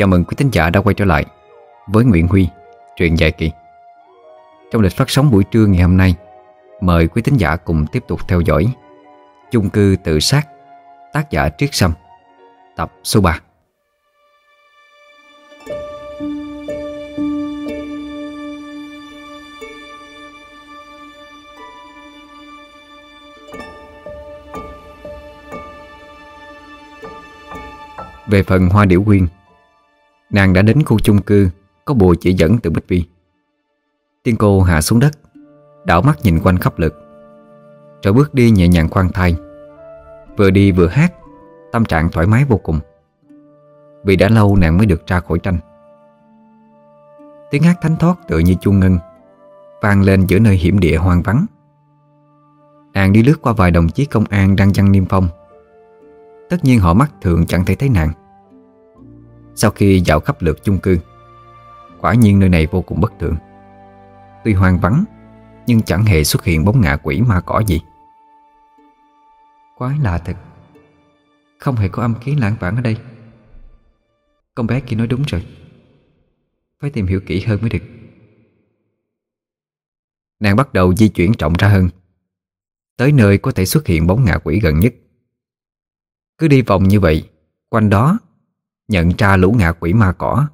Chào mừng quý thính giả đã quay trở lại với Nguyễn Huy, truyện dài kỳ. Trong lịch phát sóng buổi trưa ngày hôm nay, mời quý thính giả cùng tiếp tục theo dõi chung cư tự sát tác giả Triết Sâm, tập số 3. Về phần Hoa Điểu Quyên Nàng đã đến khu chung cư, Có bùa chỉ dẫn từ Bích Vi. Tiên cô hạ xuống đất, Đảo mắt nhìn quanh khắp lượt. Rồi bước đi nhẹ nhàng khoan thai. Vừa đi vừa hát, Tâm trạng thoải mái vô cùng. Vì đã lâu nàng mới được ra khỏi tranh. Tiếng hát thánh thoát tựa như chuông ngân, vang lên giữa nơi hiểm địa hoang vắng. Nàng đi lướt qua vài đồng chí công an đang chăn niêm phong. Tất nhiên họ mắt thường chẳng thể thấy nàng. Sau khi dạo khắp lượt chung cư, Quả nhiên nơi này vô cùng bất thường. Tuy hoang vắng, Nhưng chẳng hề xuất hiện bóng ngạ quỷ ma cỏ gì. Quái lạ thật, Không hề có âm khí lãng vãng ở đây. Con bé kia nói đúng rồi, Phải tìm hiểu kỹ hơn mới được. Nàng bắt đầu di chuyển trọng ra hơn, Tới nơi có thể xuất hiện bóng ngạ quỷ gần nhất. Cứ đi vòng như vậy, Quanh đó Nhận ra lũ ngạ quỷ ma cỏ,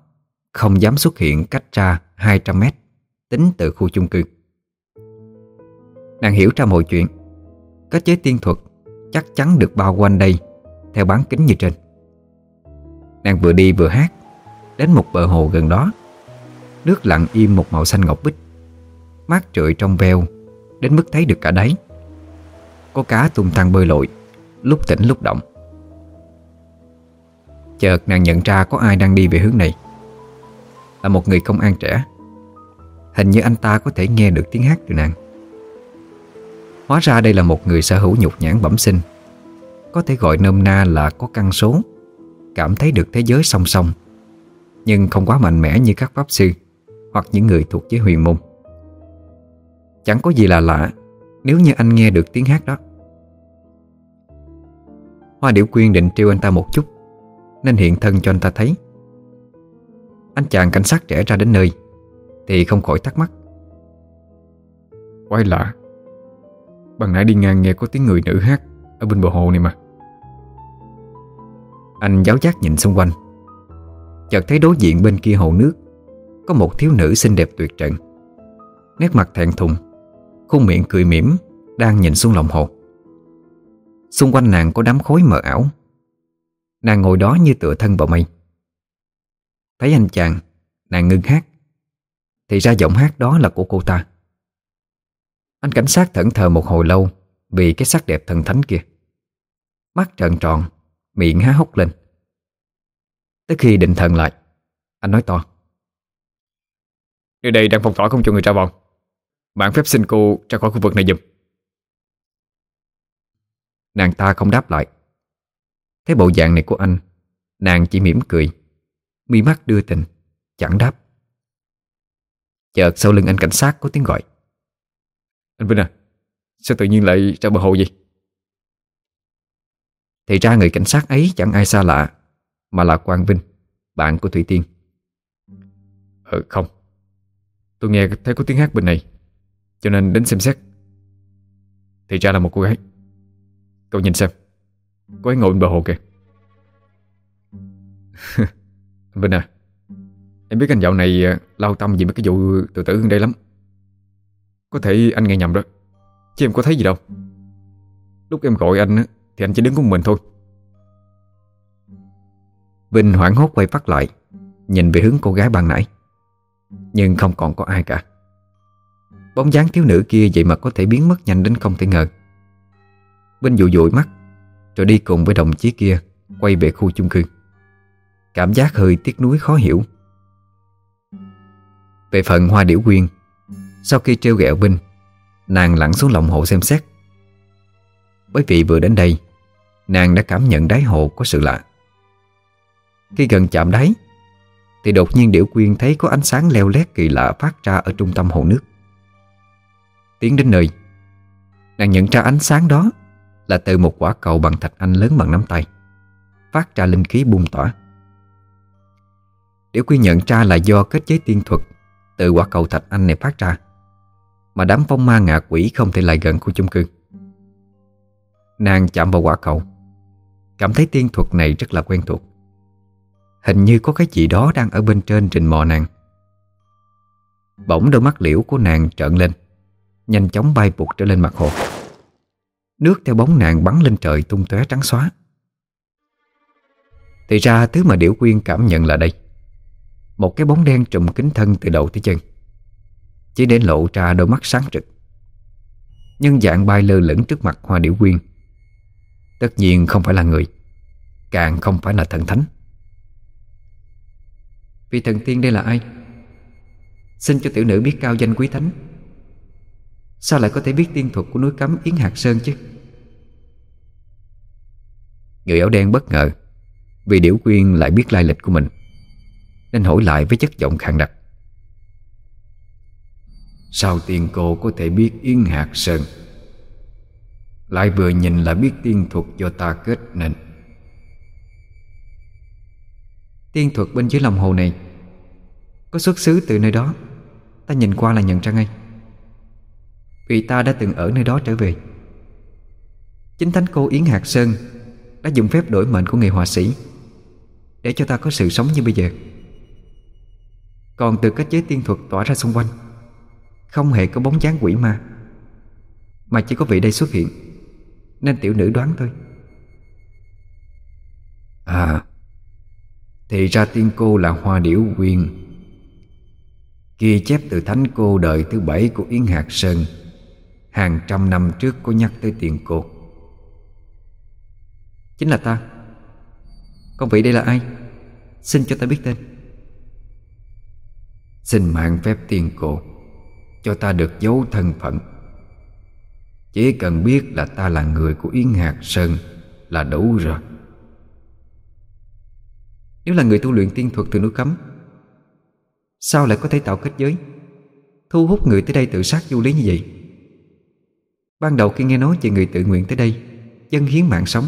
Không dám xuất hiện cách ra 200 mét, Tính từ khu chung cư. Nàng hiểu ra mọi chuyện Kết chế tiên thuật Chắc chắn được bao quanh đây, Theo bán kính như trên. Nàng vừa đi vừa hát, Đến một bờ hồ gần đó. Nước lặng im một màu xanh ngọc bích, Mát trượi trong veo, Đến mức thấy được cả đáy. Có cá tung tăng bơi lội, Lúc tỉnh lúc động. Chợt nàng nhận ra có ai đang đi về hướng này. Là một người công an trẻ. Hình như anh ta có thể nghe được tiếng hát từ nàng. Hóa ra đây là một người sở hữu nhục nhãn bẩm sinh. Có thể gọi nôm na là có căn số. Cảm thấy được thế giới song song. Nhưng không quá mạnh mẽ như các pháp sư Hoặc những người thuộc giới huyền môn. Chẳng có gì là lạ Nếu như anh nghe được tiếng hát đó. Hoa Điểu Quyên định trêu anh ta một chút nên hiện thân cho anh ta thấy. Anh chàng cảnh sát trẻ ra đến nơi, Thì không khỏi thắc mắc. Quái lạ. Bằng nãy đi ngang nghe có tiếng người nữ hát Ở bên bờ hồ này mà. Anh giáo giác nhìn xung quanh. Chợt thấy đối diện bên kia hồ nước, Có một thiếu nữ xinh đẹp tuyệt trần. Nét mặt thẹn thùng, Khuôn miệng cười mỉm, Đang nhìn xuống lòng hồ. Xung quanh nàng có đám khối mờ ảo. Nàng ngồi đó như tựa thân vào mây. Thấy anh chàng Nàng ngưng hát. Thì ra giọng hát đó là của cô ta. Anh cảnh sát thẫn thờ một hồi lâu Vì cái sắc đẹp thần thánh kia. Mắt trợn tròn Miệng há hốc lên. Tới khi định thần lại Anh nói to. Nơi đây đang phong tỏa không cho người ra vào. Bạn phép xin cô ra khỏi khu vực này giùm. Nàng ta không đáp lại Thấy bộ dạng này của anh Nàng chỉ mỉm cười Mi mắt đưa tình Chẳng đáp. Chợt sau lưng anh cảnh sát có tiếng gọi. Anh Vinh à Sao tự nhiên lại ra bờ hồ vậy? Thì ra người cảnh sát ấy chẳng ai xa lạ Mà là Quang Vinh Bạn của Thủy Tiên. Ờ không. Tôi nghe thấy có tiếng hát bên này Cho nên đến xem xét. Thì ra là một cô gái. Cậu nhìn xem Cô ấy ngồi bên bờ hồ kìa. Vinh à Em biết anh dạo này à, lao tâm vì mấy cái vụ tự tử hơn đây lắm. Có thể anh nghe nhầm đó, Chứ em có thấy gì đâu. Lúc em gọi anh Thì anh chỉ đứng của mình thôi. Vinh hoảng hốt quay phát lại, Nhìn về hướng cô gái ban nãy. Nhưng không còn có ai cả. Bóng dáng thiếu nữ kia vậy mà có thể biến mất nhanh đến không thể ngờ. Vinh dụi dụi mắt rồi đi cùng với đồng chí kia, Quay về khu chung cư. Cảm giác hơi tiếc nuối khó hiểu. Về phần Hoa Điểu Quyên, Sau khi trêu ghẹo Vinh Nàng lặn xuống lòng hồ xem xét. Bởi vì vừa đến đây, Nàng đã cảm nhận đáy hồ có sự lạ. Khi gần chạm đáy, Thì đột nhiên Điểu Quyên thấy có ánh sáng leo lét kỳ lạ phát ra ở trung tâm hồ nước. Tiến đến nơi, Nàng nhận ra ánh sáng đó là từ một quả cầu bằng thạch anh lớn bằng nắm tay, Phát ra linh khí bung tỏa. Điểu Quy nhận ra là do kết giới tiên thuật Từ quả cầu thạch anh này phát ra, Mà đám phong ma ngạ quỷ không thể lại gần khu chung cư. Nàng chạm vào quả cầu, Cảm thấy tiên thuật này rất là quen thuộc. Hình như có cái gì đó đang ở bên trên rình mò nàng. Bỗng đôi mắt liễu của nàng trợn lên, Nhanh chóng bay vụt trở lên mặt hồ. Nước theo bóng nàng bắn lên trời tung tóe trắng xóa. Thì ra thứ mà Điểu Quyên cảm nhận là đây. Một cái bóng đen trùm kính thân từ đầu tới chân. Chỉ để lộ ra đôi mắt sáng rực. Nhân dạng bay lơ lửng trước mặt Hoa Điểu Quyên, Tất nhiên không phải là người, Càng không phải là thần thánh. Vị thần tiên đây là ai? Xin cho tiểu nữ biết cao danh quý thánh. Sao lại có thể biết tiên thuật của núi cấm Yến Hạc Sơn chứ? Người áo đen bất ngờ, Vì Điểu Quyên lại biết lai lịch của mình, Nên hỏi lại với chất giọng khàn đặc. Sao tiên cô có thể biết Yến Hạc Sơn? Lại vừa nhìn là biết tiên thuật do ta kết nên. Tiên thuật bên dưới lòng hồ này, Có xuất xứ từ nơi đó. Ta nhìn qua là nhận ra ngay. Vì ta đã từng ở nơi đó trở về. Chính thánh cô Yến Hạt Sơn Đã dùng phép đổi mệnh của nghề họa sĩ Để cho ta có sự sống như bây giờ. Còn từ cách giới tiên thuật tỏa ra xung quanh, Không hề có bóng dáng quỷ ma, Mà chỉ có vị đây xuất hiện, Nên tiểu nữ đoán thôi. À Thì ra tiên cô là hoa điểu quyên, Ghi chép từ thánh cô đời thứ bảy của Yến Hạt Sơn. Hàng trăm năm trước có nhắc tới tiền cô Chính là ta. Con vị đây là ai? Xin cho ta biết tên. Xin mạng phép tiền cô Cho ta được giấu thân phận. Chỉ cần biết là ta là người của Yến Hạc Sơn Là đủ rồi. Nếu là người tu luyện tiên thuật từ núi cấm, Sao lại có thể tạo kết giới? Thu hút người tới đây tự sát du lý như vậy? Ban đầu khi nghe nói về người tự nguyện tới đây, Dân hiến mạng sống,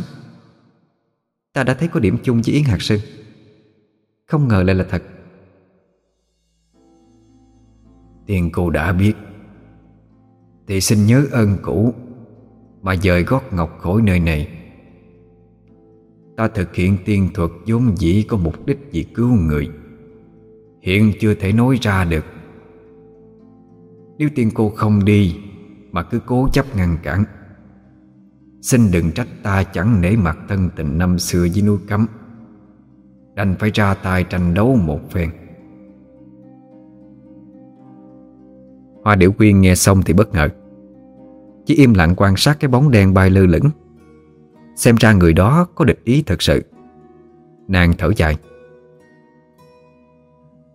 Ta đã thấy có điểm chung với Yến Hạc Sơn Không ngờ lại là thật. Tiên cô đã biết. Thì xin nhớ ơn cũ Mà dời gót ngọc khỏi nơi này. Ta thực hiện tiên thuật vốn dĩ có mục đích vì cứu người. Hiện chưa thể nói ra được. Nếu tiên cô không đi mà cứ cố chấp ngăn cản. Xin đừng trách ta chẳng nể mặt thân tình năm xưa với núi cấm. Đành phải ra tay tranh đấu một phen. Hoa Điểu Quyên nghe xong thì bất ngờ. Chỉ im lặng quan sát cái bóng đen bay lơ lửng. Xem ra người đó có địch ý thật sự. Nàng thở dài.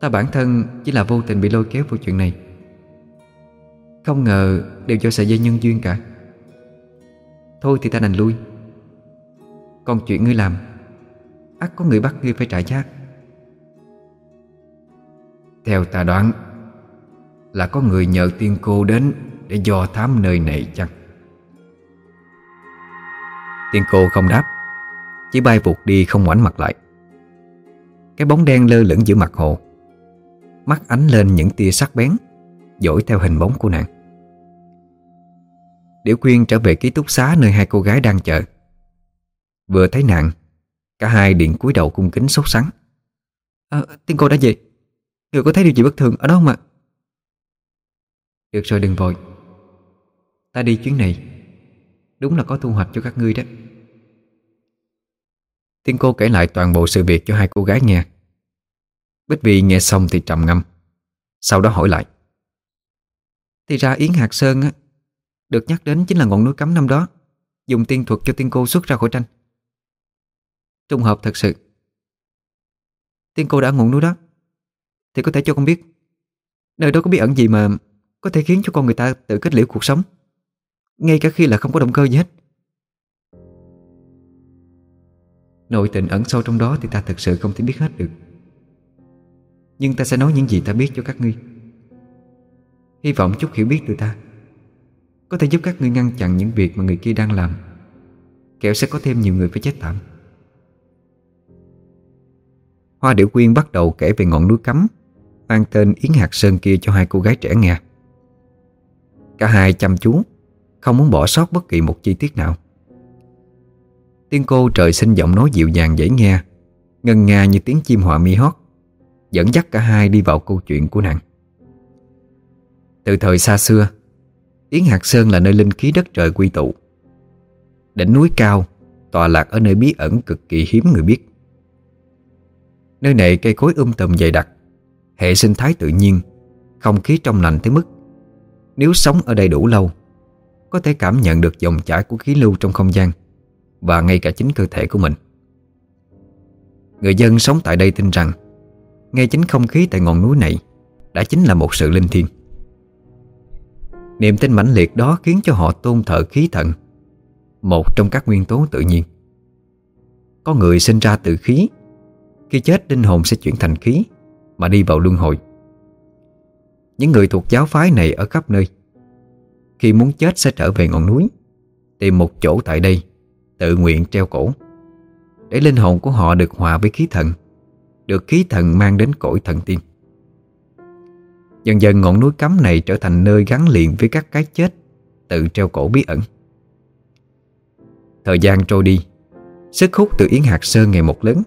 Ta bản thân chỉ là vô tình bị lôi kéo vào chuyện này. Không ngờ đều do sợi dây nhân duyên cả. Thôi thì ta đành lui. Còn chuyện ngươi làm, ắt có người bắt ngươi phải trả giá. Theo ta đoán, Là có người nhờ tiên cô đến Để dò thám nơi này chăng? Tiên cô không đáp, Chỉ bay vụt đi không ngoảnh mặt lại. Cái bóng đen lơ lửng giữa mặt hồ, Mắt ánh lên những tia sắc bén. Dỗi theo hình bóng của nàng. Điểu Quyên trở về ký túc xá Nơi hai cô gái đang chờ. Vừa thấy nàng Cả hai điện cúi đầu cung kính sốt sắng. À, Tiên cô đã về. Người có thấy điều gì bất thường ở đó không ạ? Được rồi đừng vội. Ta đi chuyến này. Đúng là có thu hoạch cho các ngươi đó. Tiên cô kể lại toàn bộ sự việc cho hai cô gái nghe. Bích Vi nghe xong thì trầm ngâm Sau đó hỏi lại thì ra Yến Hạt Sơn á, Được nhắc đến chính là ngọn núi cấm năm đó, Dùng tiên thuật cho tiên cô xuất ra khỏi tranh. Trùng hợp thật sự. Tiên cô đã ngọn núi đó, Thì có thể cho con biết. Nơi đó có bí ẩn gì mà Có thể khiến cho con người ta tự kết liễu cuộc sống, Ngay cả khi là không có động cơ gì hết? Nội tình ẩn sâu trong đó Thì ta thật sự không thể biết hết được. Nhưng ta sẽ nói những gì ta biết cho các ngươi. Hy vọng chút hiểu biết từ ta. Có thể giúp các ngươi ngăn chặn những việc mà người kia đang làm. Kẻo sẽ có thêm nhiều người phải chết tạm Hoa Điểu Quyên bắt đầu kể về ngọn núi cấm, Mang tên Yến Hạt Sơn kia cho hai cô gái trẻ nghe. Cả hai chăm chú, Không muốn bỏ sót bất kỳ một chi tiết nào. Tiên cô trời sinh giọng nói dịu dàng dễ nghe, Ngân nga như tiếng chim họa mi hót, Dẫn dắt cả hai đi vào câu chuyện của nàng. Từ thời xa xưa, Yến Hạt Sơn là nơi linh khí đất trời quy tụ. Đỉnh núi cao, Tọa lạc ở nơi bí ẩn cực kỳ hiếm người biết. Nơi này cây cối um tùm dày đặc, Hệ sinh thái tự nhiên, Không khí trong lành tới mức. Nếu sống ở đây đủ lâu, Có thể cảm nhận được dòng chảy của khí lưu trong không gian Và ngay cả chính cơ thể của mình. Người dân sống tại đây tin rằng, Ngay chính không khí tại ngọn núi này Đã chính là một sự linh thiêng. Niềm tin mãnh liệt đó khiến cho họ tôn thờ khí thần. Một trong các nguyên tố tự nhiên. Có người sinh ra từ khí. Khi chết, linh hồn sẽ chuyển thành khí, Mà đi vào luân hồi. Những người thuộc giáo phái này ở khắp nơi, Khi muốn chết sẽ trở về ngọn núi, Tìm một chỗ tại đây, Tự nguyện treo cổ. Để linh hồn của họ được hòa với khí thần, Được khí thần mang đến cõi thần tiên. Dần dần ngọn núi cấm này trở thành nơi gắn liền với các cái chết, Tự treo cổ bí ẩn. Thời gian trôi đi, Sức hút từ Yến Hạt Sơn ngày một lớn.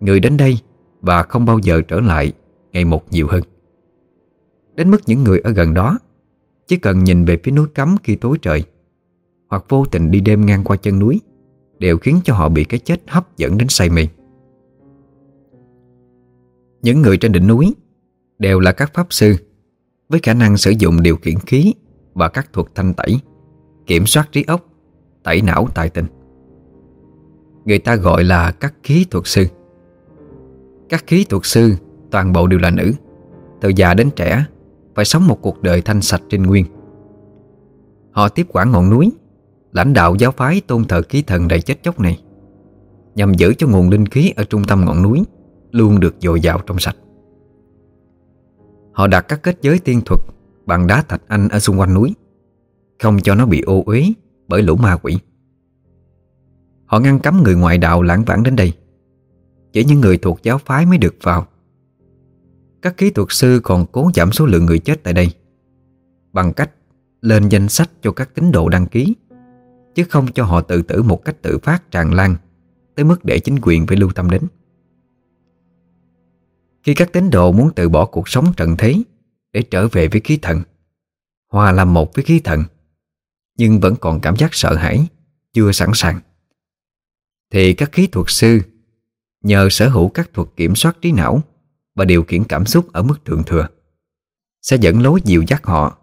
Người đến đây Và không bao giờ trở lại Ngày một nhiều hơn. Đến mức những người ở gần đó Chỉ cần nhìn về phía núi cấm khi tối trời, Hoặc vô tình đi đêm ngang qua chân núi, Đều khiến cho họ bị cái chết hấp dẫn đến say mê. Những người trên đỉnh núi đều là các pháp sư với khả năng sử dụng điều khiển khí và các thuật thanh tẩy, kiểm soát trí óc, tẩy não tài tình. Người ta gọi là các khí thuật sư. Các khí thuật sư toàn bộ đều là nữ, từ già đến trẻ, phải sống một cuộc đời thanh sạch trên nguyên. Họ tiếp quản ngọn núi, lãnh đạo giáo phái tôn thờ khí thần đầy chết chóc này, nhằm giữ cho nguồn linh khí ở trung tâm ngọn núi luôn được dồi dào trong sạch. Họ đặt các kết giới tiên thuật bằng đá thạch anh ở xung quanh núi. Không cho nó bị ô uế bởi lũ ma quỷ. Họ ngăn cấm người ngoại đạo lãng vãng đến đây. Chỉ những người thuộc giáo phái mới được vào. Các kỹ thuật sư còn cố giảm số lượng người chết tại đây. Bằng cách lên danh sách cho các tín đồ đăng ký, Chứ không cho họ tự tử một cách tự phát tràn lan Tới mức để chính quyền phải lưu tâm đến khi các tín đồ muốn từ bỏ cuộc sống trần thế Để trở về với khí thần, Hòa làm một với khí thần, Nhưng vẫn còn cảm giác sợ hãi, Chưa sẵn sàng. Thì các khí thuật sư Nhờ sở hữu các thuật kiểm soát trí não Và điều khiển cảm xúc ở mức thượng thừa, Sẽ dẫn lối dịu dắt họ,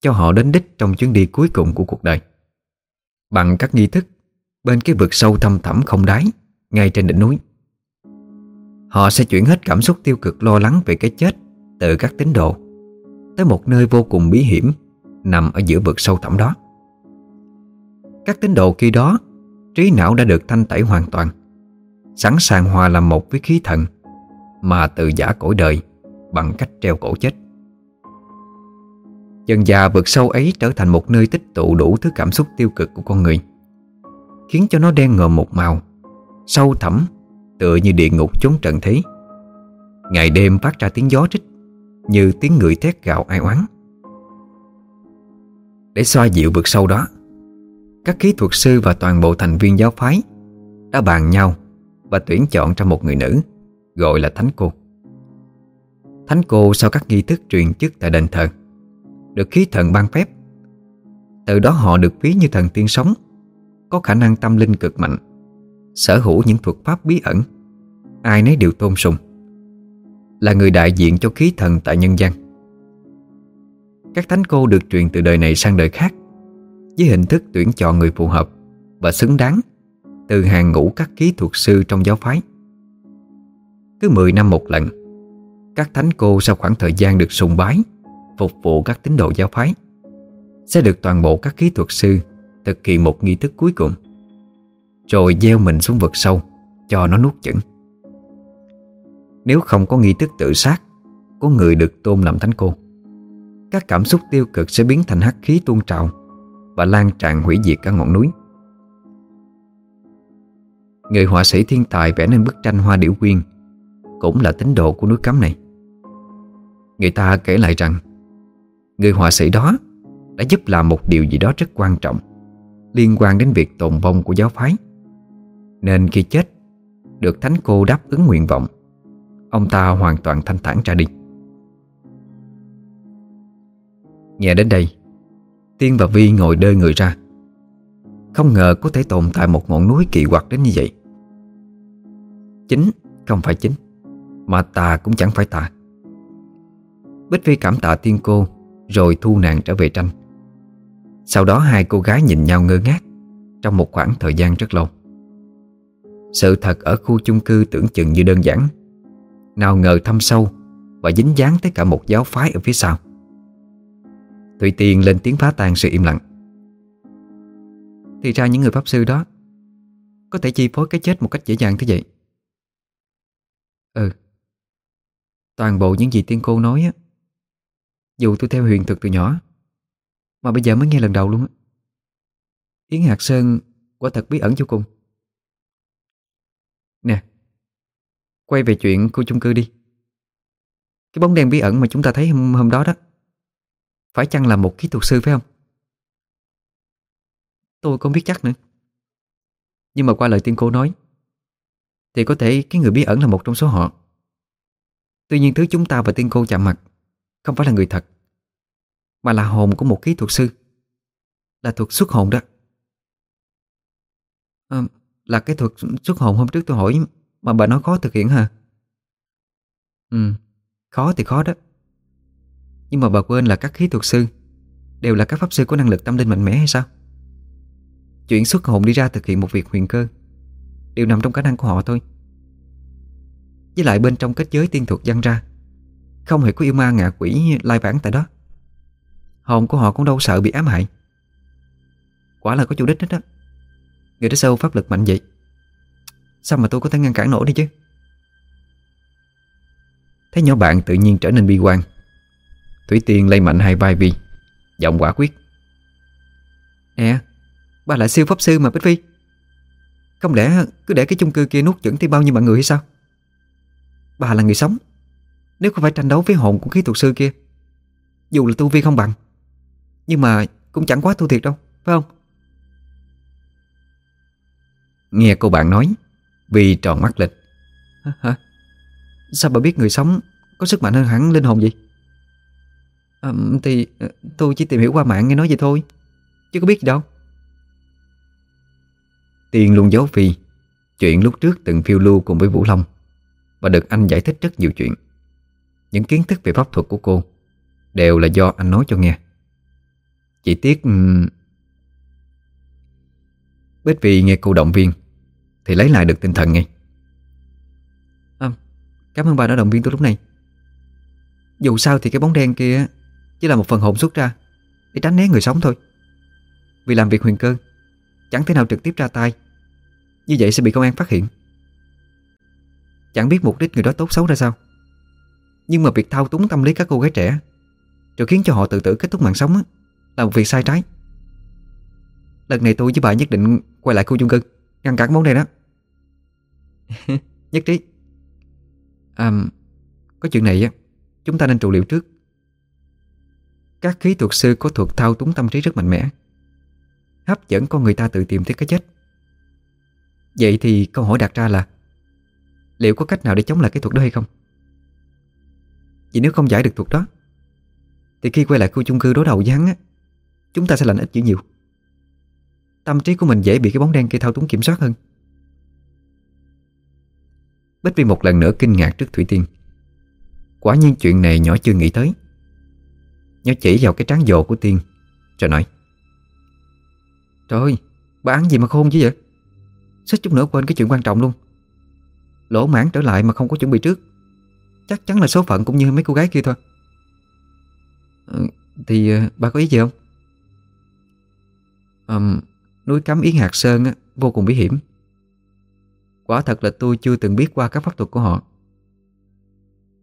Cho họ đến đích trong chuyến đi cuối cùng của cuộc đời. Bằng các nghi thức, Bên cái vực sâu thâm thẳm không đáy, Ngay trên đỉnh núi Họ sẽ chuyển hết cảm xúc tiêu cực lo lắng về cái chết Từ các tín đồ Tới một nơi vô cùng bí hiểm Nằm ở giữa vực sâu thẳm đó. Các tín đồ khi đó, Trí não đã được thanh tẩy hoàn toàn, Sẵn sàng hòa làm một với khí thần Mà tự giả cõi đời Bằng cách treo cổ chết. Dần già vực sâu ấy trở thành một nơi tích tụ đủ thứ cảm xúc tiêu cực của con người, Khiến cho nó đen ngòm một màu, Sâu thẳm Tựa như địa ngục chốn trận thế. Ngày đêm phát ra tiếng gió trích Như tiếng người thét gạo ai oán. Để xoa dịu vực sâu đó, Các kỹ thuật sư và toàn bộ thành viên giáo phái Đã bàn nhau Và tuyển chọn ra một người nữ, Gọi là Thánh Cô. Thánh Cô sau các nghi thức truyền chức tại đền thờ, Được khí thần ban phép. Từ đó họ được ví như thần tiên sống, Có khả năng tâm linh cực mạnh. Sở hữu những thuật pháp bí ẩn. Ai nấy đều tôn sùng. Là người đại diện cho khí thần tại nhân gian. Các thánh cô được truyền từ đời này sang đời khác, Với hình thức tuyển chọn người phù hợp Và xứng đáng Từ hàng ngũ các kỹ thuật sư trong giáo phái. Cứ 10 năm một lần, Các thánh cô sau khoảng thời gian được sùng bái, Phục vụ các tín đồ giáo phái, Sẽ được toàn bộ các kỹ thuật sư Thực hiện một nghi thức cuối cùng rồi gieo mình xuống vực sâu, Cho nó nuốt chửng. Nếu không có nghi thức tự sát, Có người được tôn làm thánh cô. Các cảm xúc tiêu cực sẽ biến thành hắc khí tuôn trào Và lan tràn hủy diệt cả ngọn núi. Người họa sĩ thiên tài vẽ nên bức tranh hoa điểu quyên Cũng là tín đồ của núi cấm này. Người ta kể lại rằng, Người họa sĩ đó Đã giúp làm một điều gì đó rất quan trọng Liên quan đến việc tồn vong của giáo phái. Nên khi chết, Được thánh cô đáp ứng nguyện vọng, Ông ta hoàn toàn thanh thản ra đi. Nghe đến đây, Tiên và Vi ngồi đơ người ra. Không ngờ có thể tồn tại một ngọn núi kỳ quặc đến như vậy. Chính không phải chính, Mà tà cũng chẳng phải tà. Bích Vi cảm tạ tiên cô, Rồi thu nàng trở về tranh. Sau đó hai cô gái nhìn nhau ngơ ngác Trong một khoảng thời gian rất lâu. Sự thật ở khu chung cư tưởng chừng như đơn giản. Nào ngờ thâm sâu Và dính dáng tới cả một giáo phái ở phía sau. Thủy Tiên lên tiếng phá tan sự im lặng. Thì ra những người pháp sư đó Có thể chi phối cái chết một cách dễ dàng thế vậy? Ừ. Toàn bộ những gì tiên cô nói á, Dù tôi theo huyền thực từ nhỏ, Mà bây giờ mới nghe lần đầu luôn á. Yến Hạc Sơn quả thật bí ẩn vô cùng. Nè Quay về chuyện khu chung cư đi. Cái bóng đen bí ẩn mà chúng ta thấy hôm, hôm đó đó phải chăng là một kỹ thuật sư phải không? Tôi không biết chắc nữa. Nhưng mà qua lời tiên cô nói Thì có thể cái người bí ẩn là một trong số họ. Tuy nhiên thứ chúng ta và tiên cô chạm mặt Không phải là người thật Mà là hồn của một kỹ thuật sư Là thuật xuất hồn đó. À, là cái thuật xuất hồn hôm trước tôi hỏi, Mà bà nói khó thực hiện hả? Ừ Khó thì khó đó. Nhưng mà bà quên là các khí thuật sư Đều là các pháp sư có năng lực tâm linh mạnh mẽ hay sao? Chuyện xuất hồn đi ra thực hiện một việc huyền cơ Đều nằm trong khả năng của họ thôi. Với lại bên trong kết giới tiên thuật dân ra, Không hề có yêu ma, ngạ quỷ lai vãng tại đó. Hồn của họ cũng đâu sợ bị ám hại. Quả là có chủ đích hết đó. Người đó sâu pháp lực mạnh vậy? Sao mà tôi có thể ngăn cản nổi đi chứ? Thấy nhỏ bạn tự nhiên trở nên bi quan. Thủy Tiên lay mạnh hai vai Vi, Giọng quả quyết. Nè, Bà là siêu pháp sư mà, Bích Vi. Không lẽ cứ để cái chung cư kia nuốt chửng thêm bao nhiêu mọi người hay sao? Bà là người sống. Nếu không phải tranh đấu với hồn của khí thuật sư kia, Dù là tu vi không bằng, Nhưng mà cũng chẳng quá thua thiệt đâu, Phải không? Nghe cô bạn nói Vi tròn mắt lên. Hả Sao bà biết người sống Có sức mạnh hơn hẳn linh hồn vậy? À, Thì ờ, tôi chỉ tìm hiểu qua mạng nghe nói vậy thôi Chứ có biết gì đâu. Tiên luôn giấu Phi Chuyện lúc trước từng phiêu lưu cùng với Vũ Long Và được anh giải thích rất nhiều chuyện. Những kiến thức về pháp thuật của cô Đều là do anh nói cho nghe. Chỉ tiếc Bích Vì nghe cô động viên thì lấy lại được tinh thần ngay. À, Cảm ơn bà đã động viên tôi lúc này. Dù sao thì cái bóng đen kia chỉ là một phần hồn xuất ra Để tránh né người sống thôi. Vì làm việc huyền cơ Chẳng thể nào trực tiếp ra tay. Như vậy sẽ bị công an phát hiện. Chẳng biết mục đích người đó tốt xấu ra sao. Nhưng mà việc thao túng tâm lý các cô gái trẻ Rồi khiến cho họ tự tử kết thúc mạng sống Là một việc sai trái. Lần này tôi với bà nhất định Quay lại khu chung cư. Ngăn cản món này đó. Nhất trí. À Có chuyện này á Chúng ta nên trụ liệu trước. Các khí thuật sư có thuật thao túng tâm trí rất mạnh mẽ Hấp dẫn con người ta tự tìm tới cái chết. Vậy thì câu hỏi đặt ra là Liệu có cách nào để chống lại cái thuật đó hay không? Vì nếu không giải được thuật đó Thì khi quay lại khu chung cư đối đầu với hắn á Chúng ta sẽ lành ít dữ nhiều Tâm trí của mình dễ bị cái bóng đen kia thao túng kiểm soát hơn. Bích Vi một lần nữa kinh ngạc trước Thủy Tiên. Quả nhiên chuyện này nhỏ chưa nghĩ tới. Nhớ chỉ vào cái trán dồ của Tiên Rồi nói Trời ơi, bà ăn gì mà khôn chứ vậy? Xích chút nữa quên cái chuyện quan trọng luôn. Lỗ mãn trở lại mà không có chuẩn bị trước. Chắc chắn là số phận cũng như mấy cô gái kia thôi. Ừ, Thì ờ, bà có ý gì không? Um, núi cấm Yến Hạt Sơn á, vô cùng bí hiểm. Quả thật là tôi chưa từng biết qua các pháp thuật của họ.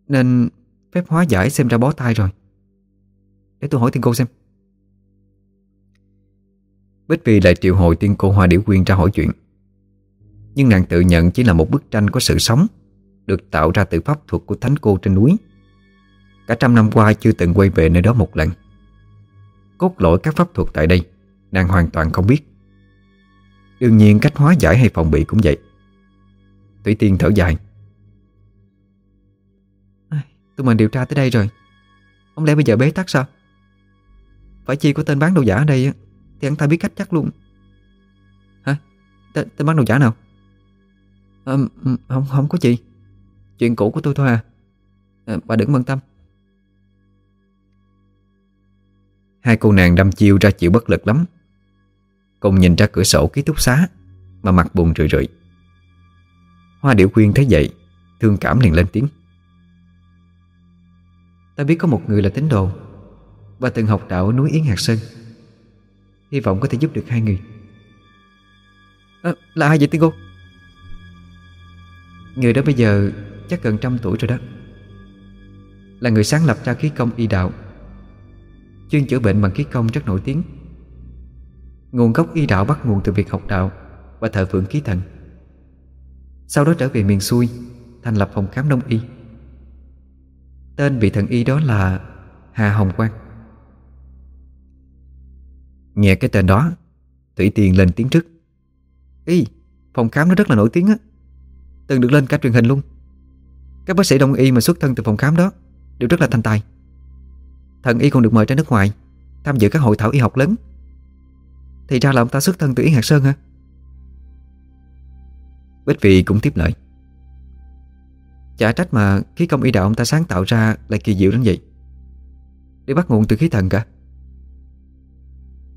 Nên phép hóa giải xem ra bó tay rồi. Để tôi hỏi tiên cô xem. Bích Vi lại triệu hồi tiên cô Hoa Điểu Quyên ra hỏi chuyện. Nhưng nàng tự nhận chỉ là một bức tranh có sự sống Được tạo ra từ pháp thuật của thánh cô trên núi. Cả trăm năm qua chưa từng quay về nơi đó một lần. Cốt lỗi các pháp thuật tại đây Nàng hoàn toàn không biết. Đương nhiên cách hóa giải hay phòng bị cũng vậy. Thủy Tiên thở dài. Tụi mình điều tra tới đây rồi. Không lẽ bây giờ bế tắc sao? Phải chi có tên bán đồ giả ở đây Thì hắn ta biết cách chắc luôn. Hả? T Tên bán đồ giả nào? À, Không không có gì Chuyện cũ của tôi thôi à, à Bà đừng bận tâm. Hai cô nàng đâm chiêu ra chịu bất lực lắm. Cùng nhìn ra cửa sổ ký túc xá Mà mặt buồn rười rượi. Hoa điệu quyên thấy vậy Thương cảm liền lên tiếng. Ta biết có một người là tín đồ Và từng học đạo ở núi Yến Hạt Sơn. Hy vọng có thể giúp được hai người. À, Là ai vậy tiên cô? Người đó bây giờ chắc gần trăm tuổi rồi đó. Là người sáng lập ra khí công y đạo. Chuyên chữa bệnh bằng khí công rất nổi tiếng. Nguồn gốc y đạo bắt nguồn từ việc học đạo Và thờ phượng khí thần. Sau đó trở về miền xuôi Thành lập phòng khám đông y. Tên vị thần y đó là Hà Hồng Quang. Nghe cái tên đó Thủy Tiên lên tiếng trước. Y, phòng khám nó rất là nổi tiếng á. Từng được lên cả truyền hình luôn. Các bác sĩ đông y mà xuất thân từ phòng khám đó Đều rất là thành tài. Thần y còn được mời ra nước ngoài Tham dự các hội thảo y học lớn. Thì ra là ông ta xuất thân từ Yến Hạt Sơn hả? Bích Vị cũng tiếp lời. Chả trách mà khí công y đạo ông ta sáng tạo ra Lại kỳ diệu đến vậy. Để bắt nguồn từ khí thần cả.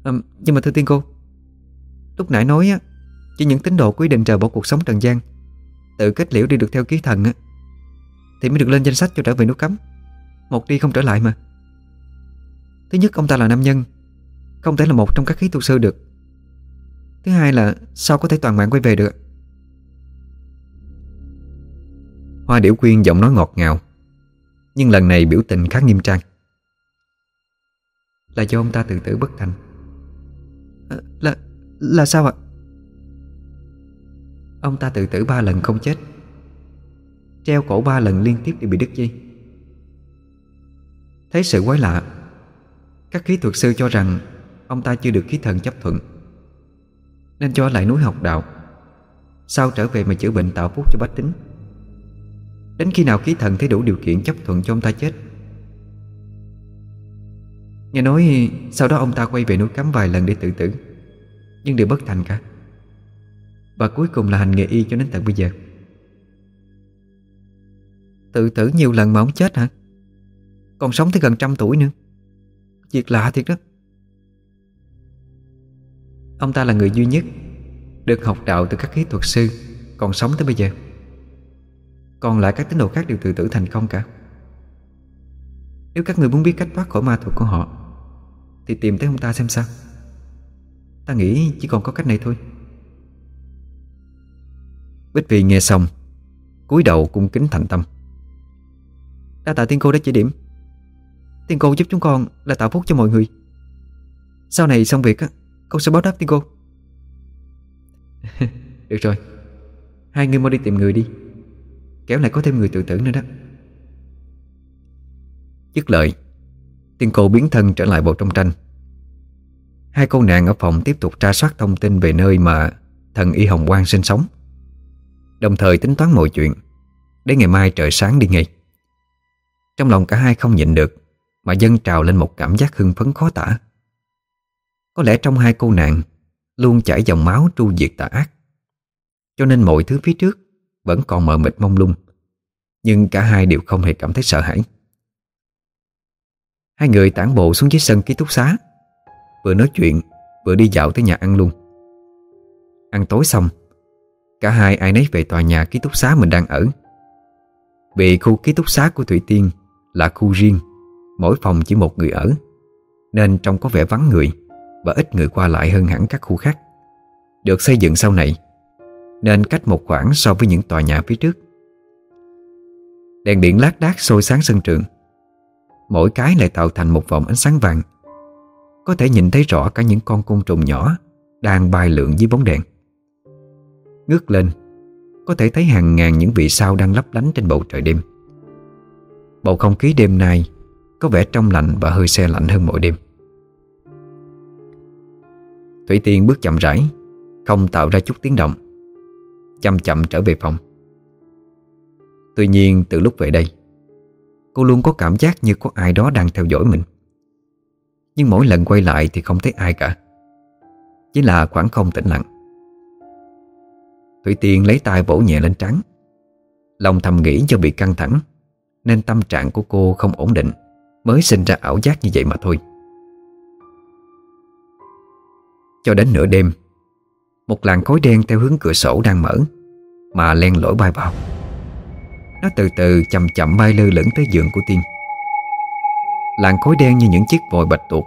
À, Nhưng mà thưa tiên cô Lúc nãy nói á Chỉ những tín đồ quyết định rời bỏ cuộc sống trần gian Tự kết liễu đi được theo ký thần á Thì mới được lên danh sách cho trở về nước cấm. Một đi không trở lại mà. Thứ nhất ông ta là nam nhân Không thể là một trong các khí tu sư được Thứ hai là Sao có thể toàn mạng quay về được? Hoa Điểu Quyên giọng nói ngọt ngào Nhưng lần này biểu tình khá nghiêm trang. Là do ông ta tự tử bất thành. À, Là là sao ạ? Ông ta tự tử ba lần không chết Treo cổ ba lần liên tiếp để bị đứt dây. Thấy sự quái lạ Các khí thuật sư cho rằng Ông ta chưa được khí thần chấp thuận nên cho lại núi học đạo. Sau trở về mà chữa bệnh tạo phúc cho bách tính. Đến khi nào khí thần thấy đủ điều kiện chấp thuận cho ông ta chết. Nghe nói sau đó ông ta quay về núi cấm vài lần để tự tử. Nhưng đều bất thành cả. Và cuối cùng là hành nghề y cho đến tận bây giờ. Tự tử nhiều lần mà ông chết hả? Còn sống tới gần trăm tuổi nữa. Việc lạ thiệt đó. Ông ta là người duy nhất Được học đạo từ các khí thuật sư Còn sống tới bây giờ. Còn lại các tín đồ khác đều tự tử thành công cả. Nếu các người muốn biết cách thoát khỏi ma thuật của họ, Thì tìm tới ông ta xem sao. Ta nghĩ chỉ còn có cách này thôi. Bích Vi nghe xong, cúi đầu cung kính thành tâm. Đa tạ tiên cô đã chỉ điểm. Tiên cô giúp chúng con là tạo phúc cho mọi người. Sau này xong việc á con sẽ báo đáp tiên cô. Được rồi. Hai người mau đi tìm người đi. Kéo lại có thêm người tự tử nữa đó. Dứt lời Tiên cô biến thân trở lại vào trong tranh. Hai cô nàng ở phòng tiếp tục tra soát thông tin về nơi mà thần Y Hồng Quang sinh sống. Đồng thời tính toán mọi chuyện, Để ngày mai trời sáng đi ngay. Trong lòng cả hai không nhịn được, Mà dâng trào lên một cảm giác hưng phấn khó tả. Có lẽ trong hai cô nàng Luôn chảy dòng máu tru diệt tà ác. Cho nên mọi thứ phía trước vẫn còn mờ mịt mông lung, Nhưng cả hai đều không hề cảm thấy sợ hãi. Hai người tản bộ xuống dưới sân ký túc xá, Vừa nói chuyện, Vừa đi dạo tới nhà ăn luôn. Ăn tối xong, Cả hai ai nấy về tòa nhà ký túc xá mình đang ở. Vì khu ký túc xá của Thủy Tiên Là khu riêng, Mỗi phòng chỉ một người ở, Nên trông có vẻ vắng người. Và ít người qua lại hơn hẳn các khu khác. Được xây dựng sau này, nên cách một khoảng so với những tòa nhà phía trước. Đèn điện lác đác sôi sáng sân trường. Mỗi cái lại tạo thành một vòng ánh sáng vàng. Có thể nhìn thấy rõ cả những con côn trùng nhỏ Đang bay lượn dưới bóng đèn. Ngước lên, Có thể thấy hàng ngàn những vì sao đang lấp lánh trên bầu trời đêm. Bầu không khí đêm nay Có vẻ trong lạnh và hơi xe lạnh hơn mỗi đêm. Thủy Tiên bước chậm rãi, Không tạo ra chút tiếng động, Chậm chậm trở về phòng. Tuy nhiên, từ lúc về đây, Cô luôn có cảm giác như có ai đó đang theo dõi mình. Nhưng mỗi lần quay lại thì không thấy ai cả, Chỉ là khoảng không tĩnh lặng. Thủy Tiên lấy tay vỗ nhẹ lên trắng Lòng thầm nghĩ do bị căng thẳng, Nên tâm trạng của cô không ổn định, Mới sinh ra ảo giác như vậy mà thôi. Cho đến nửa đêm. Một làn khói đen theo hướng cửa sổ đang mở, Mà len lỏi bay vào. Nó từ từ chậm chậm bay lơ lửng tới giường của Tiên. Làn khói đen như những chiếc vòi bạch tuộc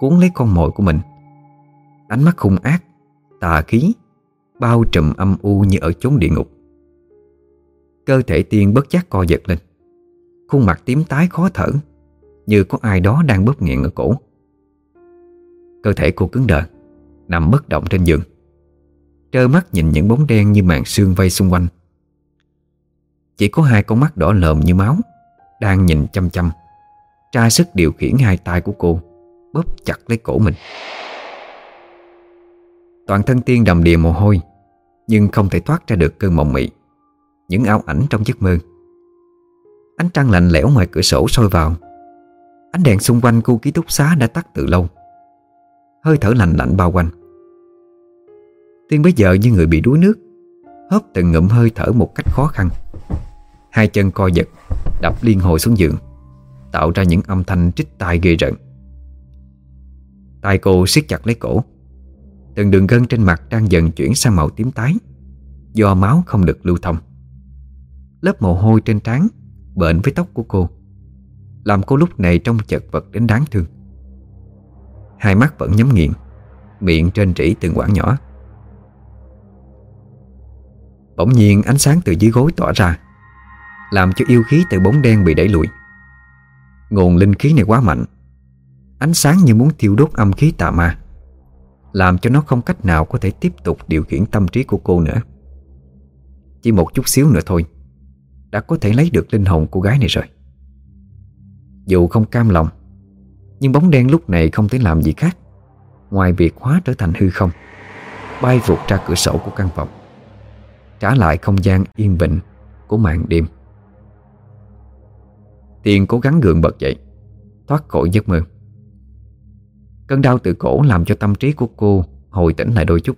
Cuốn lấy con mồi của mình. Ánh mắt hung ác, Tà khí, Bao trùm âm u như ở chốn địa ngục. Cơ thể Tiên bất giác co giật lên. Khuôn mặt tím tái khó thở, Như có ai đó đang bóp nghẹn ở cổ. Cơ thể cô cứng đờ. Nằm bất động trên giường. Trơ mắt nhìn những bóng đen như màn sương vây xung quanh. Chỉ có hai con mắt đỏ lợm như máu, Đang nhìn chăm chăm, Tra sức điều khiển hai tay của cô, Bóp chặt lấy cổ mình. Toàn thân tiên đầm đìa mồ hôi, Nhưng không thể thoát ra được cơn mộng mị, Những ảo ảnh trong giấc mơ. Ánh trăng lạnh lẽo ngoài cửa sổ soi vào. Ánh đèn xung quanh khu ký túc xá đã tắt từ lâu. Hơi thở lạnh lạnh bao quanh. Tiên bây giờ như người bị đuối nước, Hớp từng ngụm hơi thở một cách khó khăn. Hai chân co giật, Đập liên hồi xuống giường, Tạo ra những âm thanh trích tai ghê rợn. Tay cô siết chặt lấy cổ. Từng đường gân trên mặt đang dần chuyển sang màu tím tái, Do máu không được lưu thông. Lớp mồ hôi trên trán, Bệnh với tóc của cô, Làm cô lúc này trông chật vật đến đáng thương. Hai mắt vẫn nhắm nghiền, Miệng trên trĩ từng quãng nhỏ. Bỗng nhiên ánh sáng từ dưới gối tỏa ra, Làm cho yêu khí từ bóng đen bị đẩy lùi. Nguồn linh khí này quá mạnh, Ánh sáng như muốn thiêu đốt âm khí tà ma, Làm cho nó không cách nào có thể tiếp tục điều khiển tâm trí của cô nữa. Chỉ một chút xíu nữa thôi, Đã có thể lấy được linh hồn cô gái này rồi. Dù không cam lòng nhưng bóng đen lúc này không thể làm gì khác. Ngoài việc hóa trở thành hư không, Bay vụt ra cửa sổ của căn phòng, Trả lại không gian yên bình Của màn đêm. Tiền cố gắng gượng bật dậy, Thoát khỏi giấc mơ. Cơn đau từ cổ làm cho tâm trí của cô Hồi tỉnh lại đôi chút.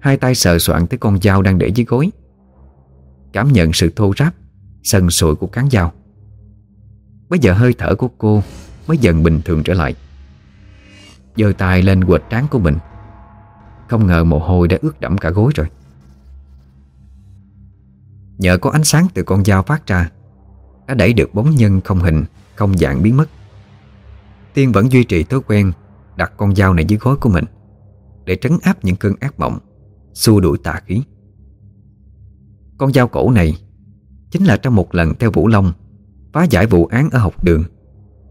Hai tay sờ soạn tới con dao đang để dưới gối, Cảm nhận sự thô ráp, Sần sùi của cán dao. Bây giờ hơi thở của cô Mới dần bình thường trở lại. Giơ tay lên quệt trán của mình. Không ngờ mồ hôi đã ướt đẫm cả gối rồi. Nhờ có ánh sáng từ con dao phát ra, Đã đẩy được bóng nhân không hình, Không dạng biến mất. Tiên vẫn duy trì thói quen Đặt con dao này dưới gối của mình, Để trấn áp những cơn ác mộng, Xua đuổi tà khí. Con dao cổ này Chính là trong một lần theo Vũ Long Phá giải vụ án ở học đường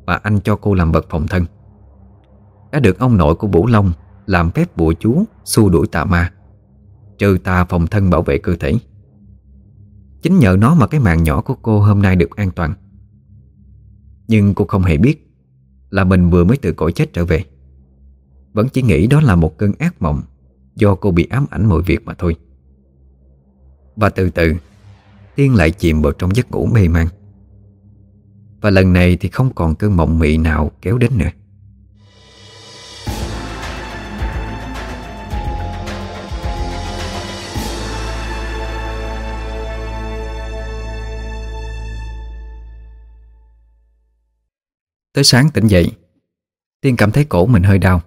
và anh cho cô làm vật phòng thân. Đã được ông nội của Vũ Long Làm phép bùa chú Xua đuổi tà ma, Trừ tà phòng thân bảo vệ cơ thể. Chính nhờ nó mà cái mạng nhỏ của cô hôm nay được an toàn. Nhưng cô không hề biết Là mình vừa mới từ cõi chết trở về. Vẫn chỉ nghĩ đó là một cơn ác mộng Do cô bị ám ảnh mọi việc mà thôi. Và từ từ, Tiên lại chìm vào trong giấc ngủ mê man. Và lần này thì không còn cơn mộng mị nào kéo đến nữa. Tới sáng tỉnh dậy, Tiên cảm thấy cổ mình hơi đau.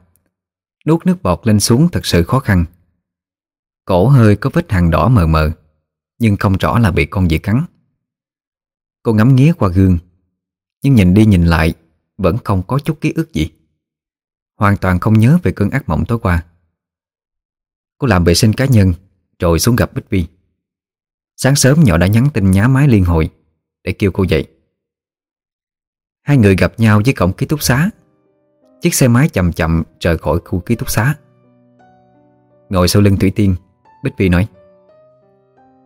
Nuốt nước bọt lên xuống thật sự khó khăn. Cổ hơi có vết hàng đỏ mờ mờ, Nhưng không rõ là bị con gì cắn. Cô ngắm nghía qua gương nhưng nhìn đi nhìn lại, Vẫn không có chút ký ức gì. Hoàn toàn không nhớ về cơn ác mộng tối qua. Cô làm vệ sinh cá nhân, Rồi xuống gặp Bích Vi Sáng sớm nhỏ đã nhắn tin nhá máy liên hồi, Để kêu cô dậy. Hai người gặp nhau dưới cổng ký túc xá. Chiếc xe máy chậm chậm rời khỏi khu ký túc xá. Ngồi sau lưng Thủy Tiên, Bích Vi nói,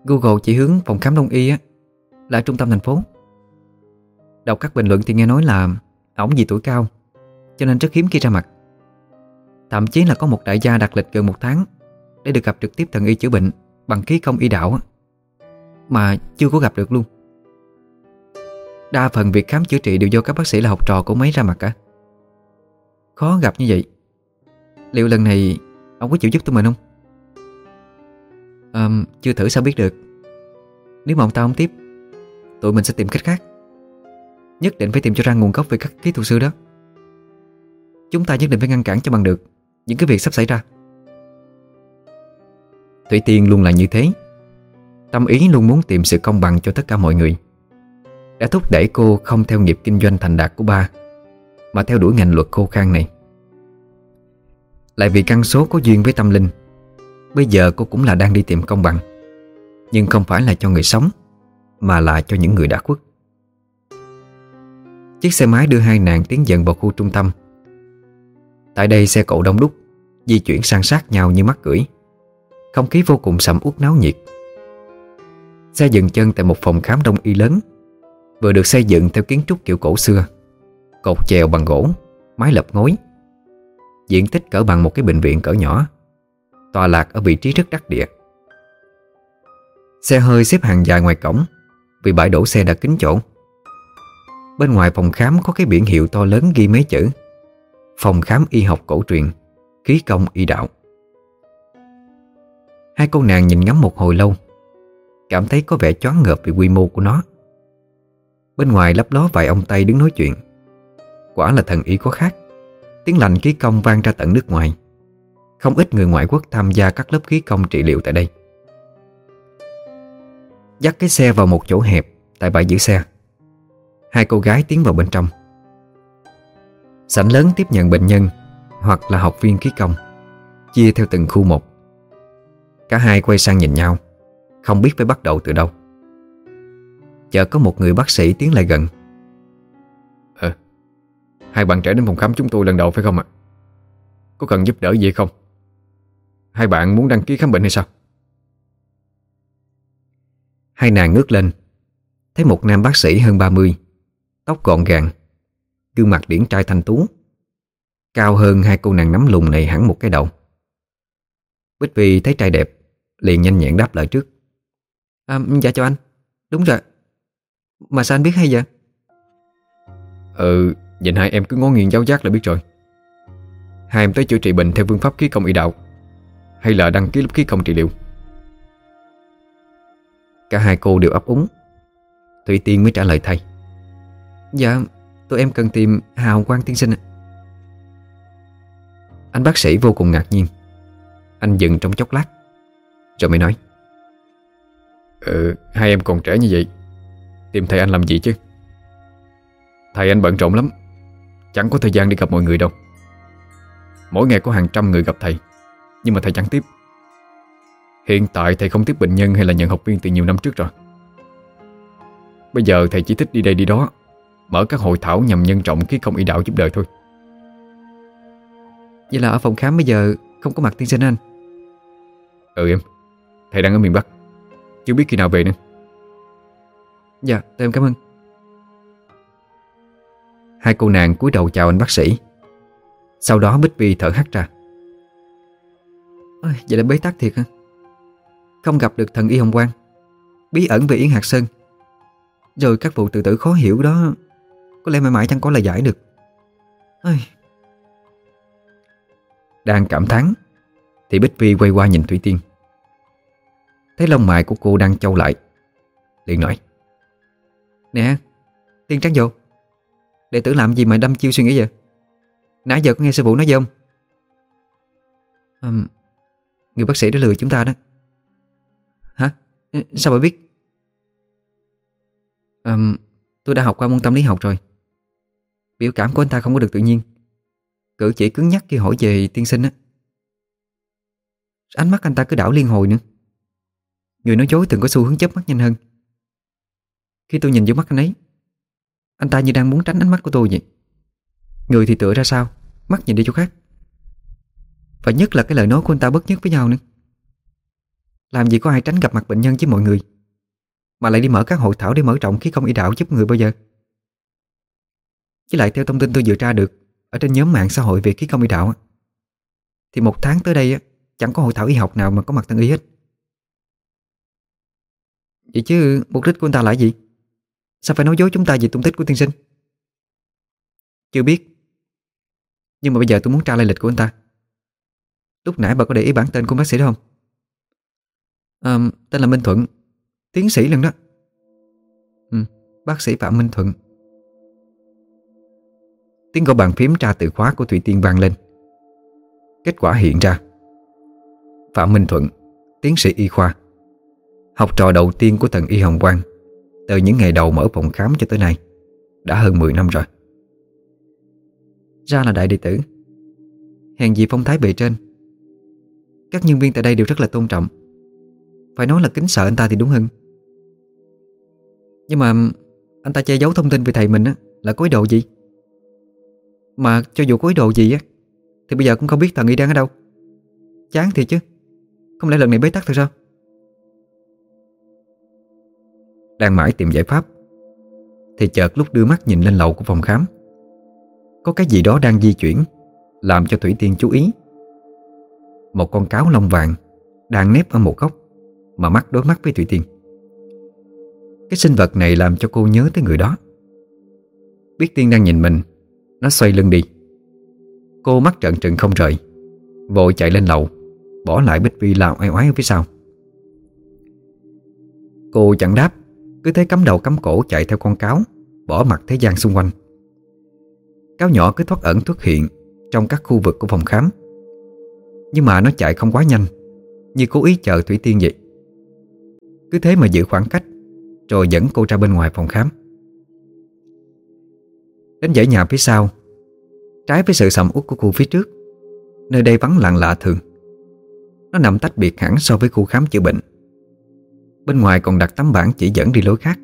Google chỉ hướng phòng khám đông y á, Là trung tâm thành phố. Đọc các bình luận thì nghe nói là Ổng vì tuổi cao Cho nên rất hiếm khi ra mặt. Thậm chí là có một đại gia đặt lịch gần một tháng Để được gặp trực tiếp thần y chữa bệnh Bằng khí công y đạo Mà chưa có gặp được luôn. Đa phần việc khám chữa trị đều do các bác sĩ là học trò của mấy ra mặt cả. Khó gặp như vậy. Liệu lần này Ông có chịu giúp tụi mình không? À, chưa thử sao biết được. Nếu mà ông ta không tiếp Tụi mình sẽ tìm cách khác. Nhất định phải tìm cho ra nguồn gốc về các kỹ thuật sư đó. Chúng ta nhất định phải ngăn cản cho bằng được Những cái việc sắp xảy ra. Thủy Tiên luôn là như thế. Tâm ý luôn muốn tìm sự công bằng cho tất cả mọi người. Đã thúc đẩy cô không theo nghiệp kinh doanh thành đạt của ba, Mà theo đuổi ngành luật khô khan này. Lại vì căn số có duyên với tâm linh, Bây giờ cô cũng là đang đi tìm công bằng. Nhưng không phải là cho người sống, Mà là cho những người đã khuất. Chiếc xe máy đưa hai nàng tiến dần vào khu trung tâm. Tại đây xe cộ đông đúc, Di chuyển sang sát nhau như mắt cưỡi Không khí vô cùng sầm uất náo nhiệt. Xe dừng chân tại một phòng khám đông y lớn, Vừa được xây dựng theo kiến trúc kiểu cổ xưa. Cột chèo bằng gỗ, Mái lập ngói. Diện tích cỡ bằng một cái bệnh viện cỡ nhỏ Tòa lạc ở vị trí rất đắc địa. Xe hơi xếp hàng dài ngoài cổng, Vì bãi đổ xe đã kín chỗ. Bên ngoài phòng khám có cái biển hiệu to lớn ghi mấy chữ. Phòng khám y học cổ truyền, Khí công y đạo. Hai cô nàng nhìn ngắm một hồi lâu, Cảm thấy có vẻ choáng ngợp vì quy mô của nó. Bên ngoài lấp ló vài ông Tây đứng nói chuyện. Quả là thần y có khác, Tiếng lành khí công vang ra tận nước ngoài. Không ít người ngoại quốc tham gia các lớp khí công trị liệu tại đây. Dắt cái xe vào một chỗ hẹp Tại bãi giữ xe. Hai cô gái tiến vào bên trong. Sảnh lớn tiếp nhận bệnh nhân Hoặc là học viên khí công Chia theo từng khu một. Cả hai quay sang nhìn nhau Không biết phải bắt đầu từ đâu. Chợt có một người bác sĩ tiến lại gần. Ờ Hai bạn trẻ đến phòng khám chúng tôi lần đầu phải không ạ? Có cần giúp đỡ gì không? Hai bạn muốn đăng ký khám bệnh hay sao? Hai nàng ngước lên Thấy một nam bác sĩ hơn 30 Tóc gọn gàng Gương mặt điển trai thanh tú. Cao hơn hai cô nàng nắm lùng này hẳn một cái đầu. Bích Vi thấy trai đẹp Liền nhanh nhẹn đáp lời trước. À, Dạ cho anh. Đúng rồi. Mà sao anh biết hay vậy? Ừ Nhìn hai em cứ ngó nghiêng giáo giác là biết rồi. Hai em tới chữa trị bệnh theo phương pháp khí công y đạo Hay là đăng ký lúc khí công trị liệu? Cả hai cô đều ấp úng. Thủy Tiên mới trả lời thay. Dạ Tụi em cần tìm Hào Quang Tiên Sinh ạ. Anh bác sĩ vô cùng ngạc nhiên. Anh dừng trong chốc lát, Rồi mới nói. Ừ Hai em còn trẻ như vậy, Tìm thầy anh làm gì chứ? Thầy anh bận rộn lắm, Chẳng có thời gian đi gặp mọi người đâu. Mỗi ngày có hàng trăm người gặp thầy, Nhưng mà thầy chẳng tiếp. Hiện tại thầy không tiếp bệnh nhân hay là nhận học viên từ nhiều năm trước rồi. Bây giờ thầy chỉ thích đi đây đi đó Mở các hội thảo nhằm nhân trọng khí công y đạo giúp đời thôi. Vậy là ở phòng khám bây giờ Không có mặt tiên sinh anh. Ừ em Thầy đang ở miền Bắc. Chưa biết khi nào về nữa. Dạ tụi em cảm ơn. Hai cô nàng cúi đầu chào anh bác sĩ. Sau đó Bích Vi thở hắt ra. Ôi, Vậy là bế tắc thiệt hả? Không gặp được thần y Hồng Quang. Bí ẩn về Yến Hạc Sơn. Rồi các vụ tự tử khó hiểu đó Có lẽ mãi mãi chẳng có lời giải được. Ôi. Đang cảm thán Thì Bích Vi quay qua nhìn Thủy Tiên. Thấy lông mày của cô đang trâu lại liền nói. Nè Tiên trắng vô. Đệ tử làm gì mà đâm chiêu suy nghĩ vậy? Nãy giờ có nghe sư phụ nói gì không? Um, Người bác sĩ đã lừa chúng ta đó. Hả? Sao bà biết? Um, Tôi đã học qua môn tâm lý học rồi Biểu cảm của anh ta không có được tự nhiên. Cử chỉ cứng nhắc khi hỏi về tiên sinh á. Ánh mắt anh ta cứ đảo liên hồi nữa. Người nói dối thường có xu hướng chớp mắt nhanh hơn. Khi tôi nhìn vô mắt anh ấy, Anh ta như đang muốn tránh ánh mắt của tôi vậy. Người thì tựa ra sao Mắt nhìn đi chỗ khác. Và nhất là cái lời nói của anh ta bất nhất với nhau nữa. Làm gì có ai tránh gặp mặt bệnh nhân với mọi người, Mà lại đi mở các hội thảo để mở rộng khí công y đạo giúp người bao giờ. Với lại theo thông tin tôi vừa tra được Ở trên nhóm mạng xã hội về khí công y đạo Thì một tháng tới đây Chẳng có hội thảo y học nào mà có mặt thân y hết Vậy chứ mục đích của anh ta là gì? Sao phải nói dối chúng ta về tung tích của tiên sinh? Chưa biết Nhưng mà bây giờ tôi muốn tra lai lịch của anh ta Lúc nãy bà có để ý bản tên của bác sĩ đó không? À, tên là Minh Thuận Tiến sĩ lần đó ừ, Bác sĩ Phạm Minh Thuận Tiếng gõ bàn phím tra từ khóa của Thủy Tiên vang lên. Kết quả hiện ra. Phạm Minh Thuận, Tiến sĩ y khoa, Học trò đầu tiên của thần y Hồng Quang Từ những ngày đầu mở phòng khám cho tới nay, Đã hơn 10 năm rồi. Ra là đại đệ tử. Hèn gì phong thái bề trên. Các nhân viên tại đây đều rất là tôn trọng. Phải nói là kính sợ anh ta thì đúng hơn. Nhưng mà Anh ta che giấu thông tin về thầy mình á, Là có ý đồ gì? Mà cho dù có ý đồ gì á, Thì bây giờ cũng không biết thần y đang ở đâu. Chán thì chứ. Không lẽ lần này bế tắc thật sao? Đang mãi tìm giải pháp, Thì chợt lúc đưa mắt nhìn lên lầu của phòng khám, Có cái gì đó đang di chuyển, Làm cho Thủy Tiên chú ý. Một con cáo lông vàng Đang nép ở một góc, Mà mắt đối mắt với Thủy Tiên. Cái sinh vật này làm cho cô nhớ tới người đó. Biết Tiên đang nhìn mình nó xoay lưng đi. Cô mắt trợn trừng không rời, Vội chạy lên lầu, Bỏ lại Bích Vi lao oai oái ở phía sau. Cô chẳng đáp, cứ thế cắm đầu cắm cổ chạy theo con cáo, Bỏ mặt thế gian xung quanh. Cáo nhỏ cứ thoát ẩn thoát hiện Trong các khu vực của phòng khám. Nhưng mà nó chạy không quá nhanh, Như cố ý chờ Thủy Tiên vậy. Cứ thế mà giữ khoảng cách, Rồi dẫn cô ra bên ngoài phòng khám. Đến dãy nhà phía sau, Trái với sự sầm uất của khu phía trước, Nơi đây vắng lặng lạ thường. Nó nằm tách biệt hẳn so với khu khám chữa bệnh. Bên ngoài còn đặt tấm bảng chỉ dẫn đi lối khác.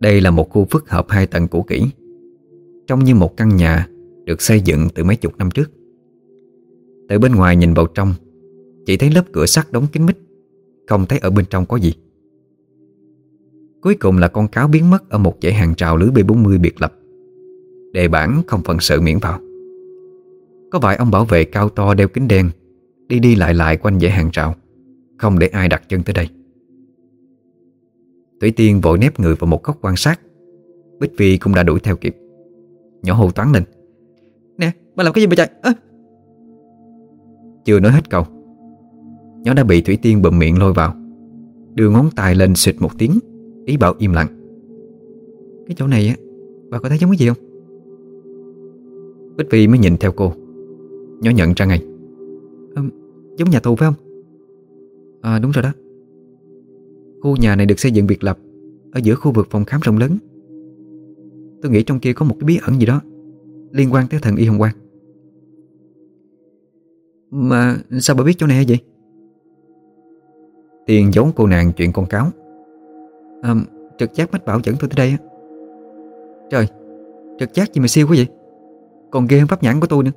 Đây là một khu phức hợp hai tầng cũ kỹ, Trông như một căn nhà Được xây dựng từ mấy chục năm trước. Từ bên ngoài nhìn vào trong, Chỉ thấy lớp cửa sắt đóng kín mít, Không thấy ở bên trong có gì. Cuối cùng là con cáo biến mất Ở một dãy hàng trào lưới B40 biệt lập. Đề bản không phận sự miễn vào. Có vài ông bảo vệ cao to đeo kính đen Đi đi lại lại quanh dãy hàng trào Không để ai đặt chân tới đây. Thủy Tiên vội nép người vào một góc quan sát. Bích Vi cũng đã đuổi theo kịp. Nhỏ hô toán lên Nè, bà làm cái gì mà chạy? À. Chưa nói hết câu Nhỏ đã bị Thủy Tiên bụm miệng lôi vào. Đưa ngón tay lên xịt một tiếng. Ý bảo im lặng. Cái chỗ này á Bà có thấy giống cái gì không? Bích Vi mới nhìn theo cô Nhỏ nhận ra ngay. À, Giống nhà tù phải không? À đúng rồi đó. Khu nhà này được xây dựng biệt lập Ở giữa khu vực phòng khám rộng lớn. Tôi nghĩ trong kia có một cái bí ẩn gì đó Liên quan tới thần y hồng quang. Mà sao bà biết chỗ này hay vậy? Tiền giấu cô nàng chuyện con cáo à, Trực giác mách bảo dẫn tôi tới đây á. Trời Trực giác gì mà siêu quá vậy? Còn ghê hơn pháp nhãn của tôi nữa.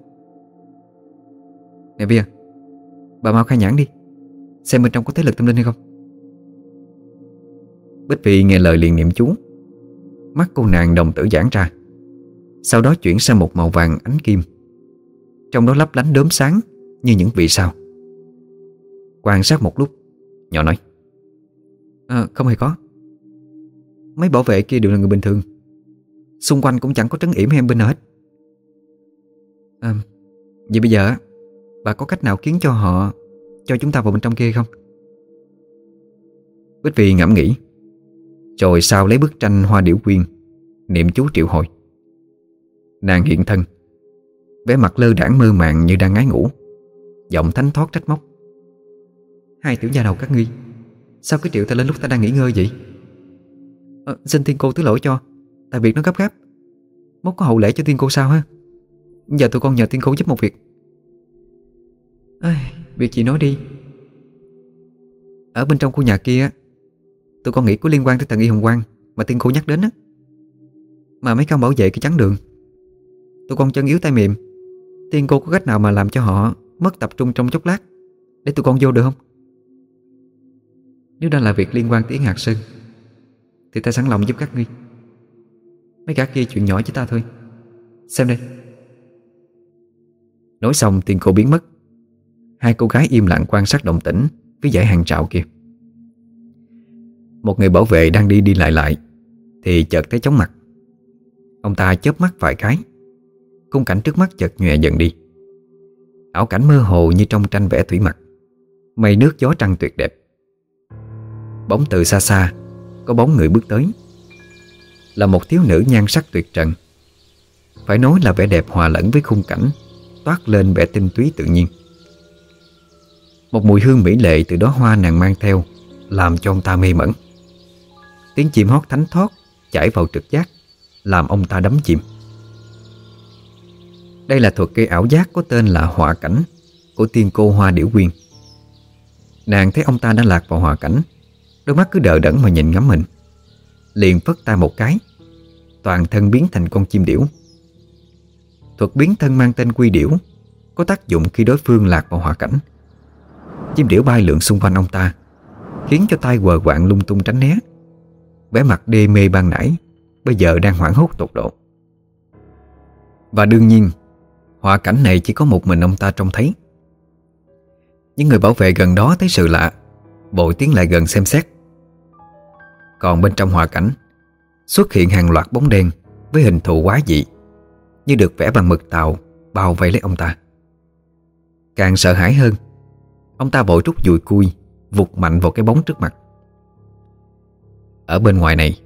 Nè Bia Bà mau khai nhãn đi Xem bên trong có thế lực tâm linh hay không. Bích Phi nghe lời liền niệm chú. Mắt cô nàng đồng tử giãn ra. Sau đó chuyển sang một màu vàng ánh kim. Trong đó lấp lánh đốm sáng Như những vì sao. Quan sát một lúc Nhỏ nói. À, Không hề có Mấy bảo vệ kia đều là người bình thường. Xung quanh cũng chẳng có trấn yểm hay bên nào hết. À, Vậy bây giờ Bà có cách nào khiến cho họ Cho chúng ta vào bên trong kia không? Bích vì ngẫm nghĩ. Rồi sau lấy bức tranh hoa điểu quyên Niệm chú triệu hồi. Nàng hiện thân vẻ mặt lơ đảng mơ màng như đang ngái ngủ. Giọng thánh thoát trách móc. Hai tiểu gia đầu các ngươi Sao cứ triệu ta lên lúc ta đang nghỉ ngơi vậy? À, Xin tiên cô thứ lỗi cho. Tại việc nó gấp gáp. Mốt có hậu lễ cho tiên cô sao ha? Giờ tụi con nhờ tiên cô giúp một việc. À, Việc gì nói đi. Ở bên trong khu nhà kia Tôi con nghĩ có liên quan tới thần y hồng quang Mà tiên cô nhắc đến á. Mà mấy con bảo vệ cái chắn đường. Tôi con chân yếu tay mềm. Tiên cô có cách nào mà làm cho họ Mất tập trung trong chốc lát? Để tụi con vô được không? Nếu đang là việc liên quan tới Hạt Sơn. Thì ta sẵn lòng giúp các ngươi. Mấy cả kia chuyện nhỏ với ta thôi. Xem đây. Nói xong, tiền cô biến mất. Hai cô gái im lặng quan sát động tĩnh Với dãy hàng trạo kia. Một người bảo vệ đang đi đi lại lại, Thì chợt thấy chóng mặt. Ông ta chớp mắt vài cái. Khung cảnh trước mắt chợt nhòe dần đi. Ảo cảnh mơ hồ như trong tranh vẽ thủy mặc. Mây nước gió trăng tuyệt đẹp. Bóng từ xa xa có bóng người bước tới. Là một thiếu nữ nhan sắc tuyệt trần. Phải nói là vẻ đẹp hòa lẫn với khung cảnh, Toát lên vẻ tinh túy tự nhiên. Một mùi hương mỹ lệ từ đó hoa nàng mang theo, Làm cho ông ta mê mẩn. Tiếng chim hót thánh thót Chảy vào trực giác, Làm ông ta đắm chìm. Đây là thuật cây ảo giác có tên là họa cảnh Của tiên cô Hoa Điểu Quyên. Nàng thấy ông ta đã lạc vào hòa cảnh Đôi mắt cứ đờ đẫn mà nhìn ngắm mình. Liền phất tay một cái, Toàn thân biến thành con chim điểu. Thuật biến thân mang tên quy điểu, Có tác dụng khi đối phương lạc vào hòa cảnh. Chim điểu bay lượn xung quanh ông ta, Khiến cho tay quờ quạng lung tung tránh né. Bé mặt đê mê ban nãy, Bây giờ đang hoảng hốt tột độ. Và đương nhiên Họa cảnh này chỉ có một mình ông ta trông thấy. Những người bảo vệ gần đó thấy sự lạ Bội tiến lại gần xem xét. Còn bên trong hòa cảnh, Xuất hiện hàng loạt bóng đen Với hình thù quá dị, Như được vẽ bằng mực tàu Bao vây lấy ông ta. Càng sợ hãi hơn, Ông ta bội rút dùi cui, Vụt mạnh vào cái bóng trước mặt. Ở bên ngoài này,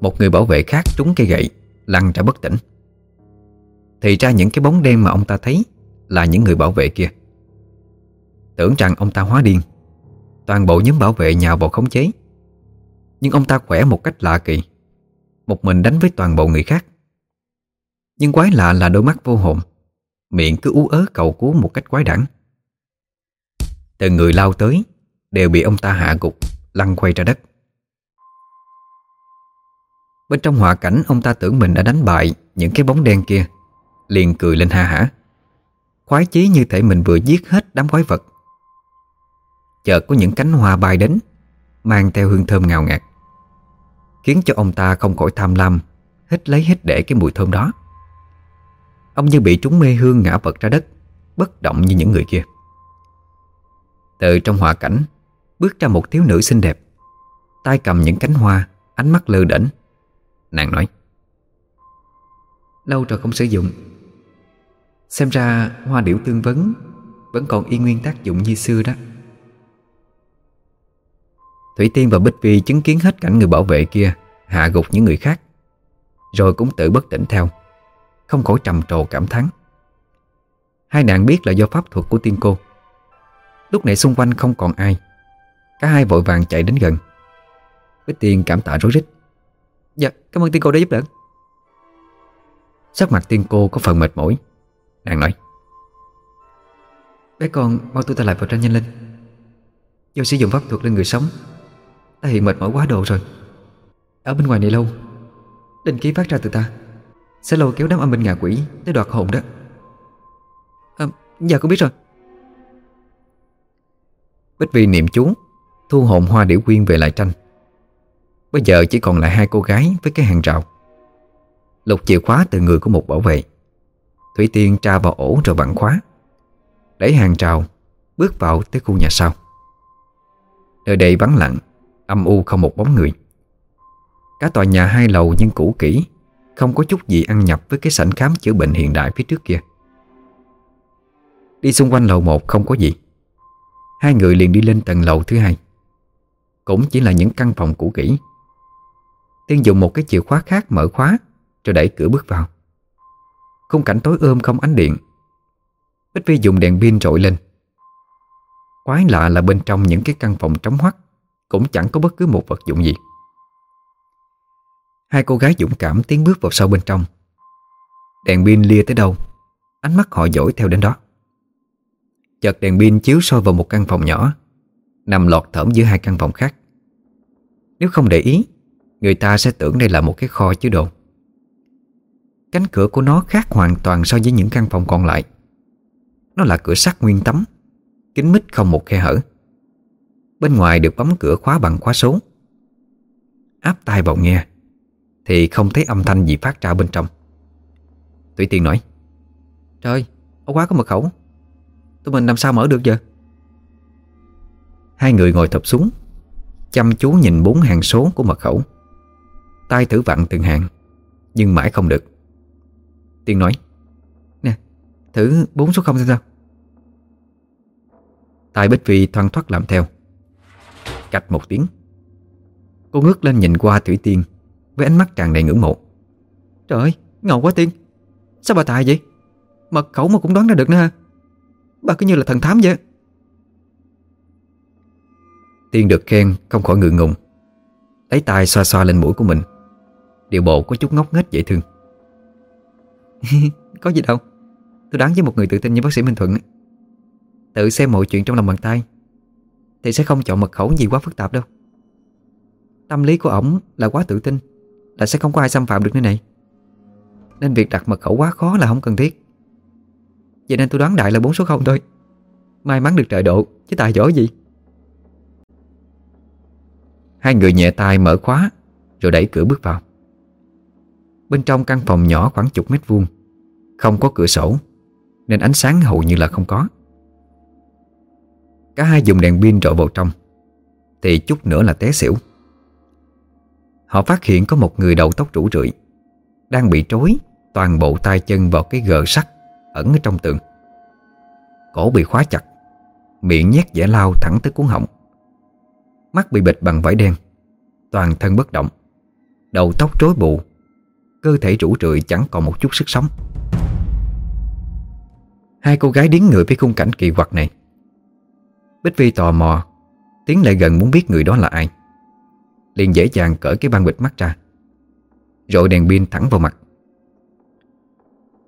Một người bảo vệ khác trúng cây gậy, Lăn ra bất tỉnh. Thì ra những cái bóng đen mà ông ta thấy Là những người bảo vệ kia. Tưởng rằng ông ta hóa điên. Toàn bộ nhóm bảo vệ nhào vào khống chế. Nhưng ông ta khỏe một cách lạ kỳ. Một mình đánh với toàn bộ người khác. Nhưng quái lạ là đôi mắt vô hồn. Miệng cứ ú ớ cầu cứu một cách quái đản. Từng người lao tới, Đều bị ông ta hạ gục, Lăn quay ra đất. Bên trong họa cảnh, Ông ta tưởng mình đã đánh bại Những cái bóng đen kia, Liền cười lên ha hả. Khoái chí như thể mình vừa giết hết đám quái vật. Chợt có những cánh hoa bay đến, Mang theo hương thơm ngào ngạt, Khiến cho ông ta không khỏi tham lam, Hít lấy hít để cái mùi thơm đó. Ông như bị trúng mê hương ngã vật ra đất, Bất động như những người kia. Từ trong họa cảnh, Bước ra một thiếu nữ xinh đẹp, tay cầm những cánh hoa, Ánh mắt lơ đễnh. Nàng nói, Lâu rồi không sử dụng. Xem ra hoa điểu tương vấn Vẫn còn y nguyên tác dụng như xưa đó. Thủy Tiên và Bích Vi chứng kiến hết cảnh người bảo vệ kia, Hạ gục những người khác, Rồi cũng tự bất tỉnh theo, Không khỏi trầm trồ cảm thán. Hai nàng biết là do pháp thuật của tiên cô. Lúc này xung quanh không còn ai, Cả hai vội vàng chạy đến gần. Bích Tiên cảm tạ rối rít. Dạ cảm ơn tiên cô đã giúp đỡ. Sắc mặt tiên cô có phần mệt mỏi, Nàng nói. Bé con mau tôi ta lại vào tranh nhanh lên. Do sử dụng pháp thuật lên người sống Ta hiện mệt mỏi quá độ rồi. Ở bên ngoài này lâu. Linh khí phát ra từ ta. Sẽ lâu kéo đám âm binh ngạ quỷ Tới đoạt hồn đó. À, Dạ con biết rồi. Bích Vi niệm chú Thu hồn hoa điểu quyên về lại tranh. Bây giờ chỉ còn lại hai cô gái Với cái hàng rào. Lục chìa khóa từ người của một bảo vệ. Thủy Tiên tra vào ổ rồi vặn khóa. Đẩy hàng rào Bước vào tới khu nhà sau. Nơi đây vắng lặng Âm u không một bóng người. Cả tòa nhà hai lầu nhưng cũ kỹ, Không có chút gì ăn nhập với cái sảnh khám chữa bệnh hiện đại phía trước kia. Đi xung quanh lầu một không có gì. Hai người liền đi lên tầng lầu thứ hai. Cũng chỉ là những căn phòng cũ kỹ. Tiên dùng một cái chìa khóa khác mở khóa, Rồi đẩy cửa bước vào. Khung cảnh tối ôm không ánh điện. Bích Vi dùng đèn pin trội lên. Quái lạ là bên trong những cái căn phòng trống hoắt cũng chẳng có bất cứ một vật dụng gì. Hai cô gái dũng cảm tiến bước vào sâu bên trong. Đèn pin lia tới đâu, Ánh mắt họ dỗi theo đến đó. Chợt đèn pin chiếu soi vào một căn phòng nhỏ, Nằm lọt thởm giữa hai căn phòng khác. Nếu không để ý, Người ta sẽ tưởng đây là một cái kho chứa đồ. Cánh cửa của nó khác hoàn toàn so với những căn phòng còn lại. Nó là cửa sắt nguyên tấm Kính mít không một khe hở. Bên ngoài được bấm cửa khóa bằng khóa số. Áp tai vào nghe Thì không thấy âm thanh gì phát ra bên trong. Thủy Tiên nói Trời, ở khóa có mật khẩu. Tụi mình làm sao mở được giờ? Hai người ngồi thập xuống Chăm chú nhìn bốn hàng số của mật khẩu. Tay thử vặn từng hàng Nhưng mãi không được. Tiên nói Nè, thử bốn số không xem sao. Tài Bích Vi thoăn thoát làm theo. Cạch một tiếng. Cô ngước lên nhìn qua Thủy Tiên Với ánh mắt tràn đầy ngưỡng mộ. Trời ơi, ngầu quá Tiên. Sao bà tài vậy? Mật khẩu mà cũng đoán ra được nữa ha Bà cứ như là thần thám vậy. Tiên được khen không khỏi ngượng ngùng Lấy tay xoa xoa lên mũi của mình. Điều bộ có chút ngốc nghếch dễ thương. Có gì đâu Tôi đoán với một người tự tin như bác sĩ Minh Thuận Tự xem mọi chuyện trong lòng bàn tay. Thì sẽ không chọn mật khẩu gì quá phức tạp đâu. Tâm lý của ổng là quá tự tin, Là sẽ không có ai xâm phạm được nơi này. Nên việc đặt mật khẩu quá khó là không cần thiết. Vậy nên tôi đoán đại là bốn số 0 thôi. May mắn được trời độ, Chứ tài giỏi gì. Hai người nhẹ tay mở khóa, Rồi đẩy cửa bước vào. Bên trong căn phòng nhỏ khoảng chục mét vuông, Không có cửa sổ, Nên ánh sáng hầu như là không có. Cả hai dùng đèn pin rọi vào trong. Thì chút nữa là té xỉu. Họ phát hiện có một người đầu tóc rủ rượi, Đang bị trối Toàn bộ tay chân vào cái gờ sắt Ẩn ở trong tường. Cổ bị khóa chặt, Miệng nhét dẻ lao thẳng tới cuốn họng. Mắt bị bịt bằng vải đen, Toàn thân bất động. Đầu tóc rối bù, Cơ thể rủ rượi chẳng còn một chút sức sống. Hai cô gái điến người với khung cảnh kỳ quặc này Bích Vi tò mò, Tiến lại gần muốn biết người đó là ai. Liền dễ dàng cởi cái băng bịt mắt ra Rồi đèn pin thẳng vào mặt.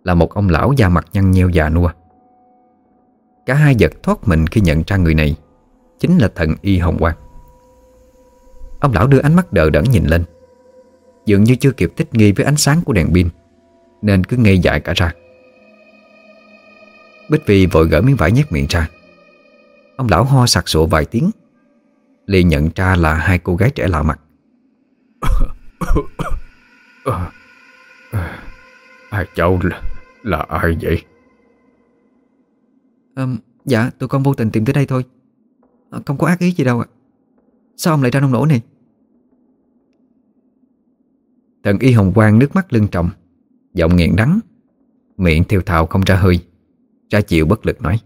Là một ông lão da mặt nhăn nheo già nua. Cả hai giật thoát mình khi nhận ra người này Chính là thần Y Hồng Quang Ông lão đưa ánh mắt đờ đẫn nhìn lên. Dường như chưa kịp thích nghi với ánh sáng của đèn pin, Nên cứ ngây dại cả ra. Bích Vi vội gỡ miếng vải nhét miệng ra. Ông lão ho sặc sụa vài tiếng. Liền nhận ra là hai cô gái trẻ lạ mặt. À cháu là, là ai vậy? à, Dạ tụi con vô tình tìm tới đây thôi. À, Không có ác ý gì đâu ạ. Sao ông lại ra nông nổi này? Thần y hồng quang nước mắt lưng trọng Giọng nghẹn đắng Miệng theo thào không ra hơi Ra chịu bất lực nói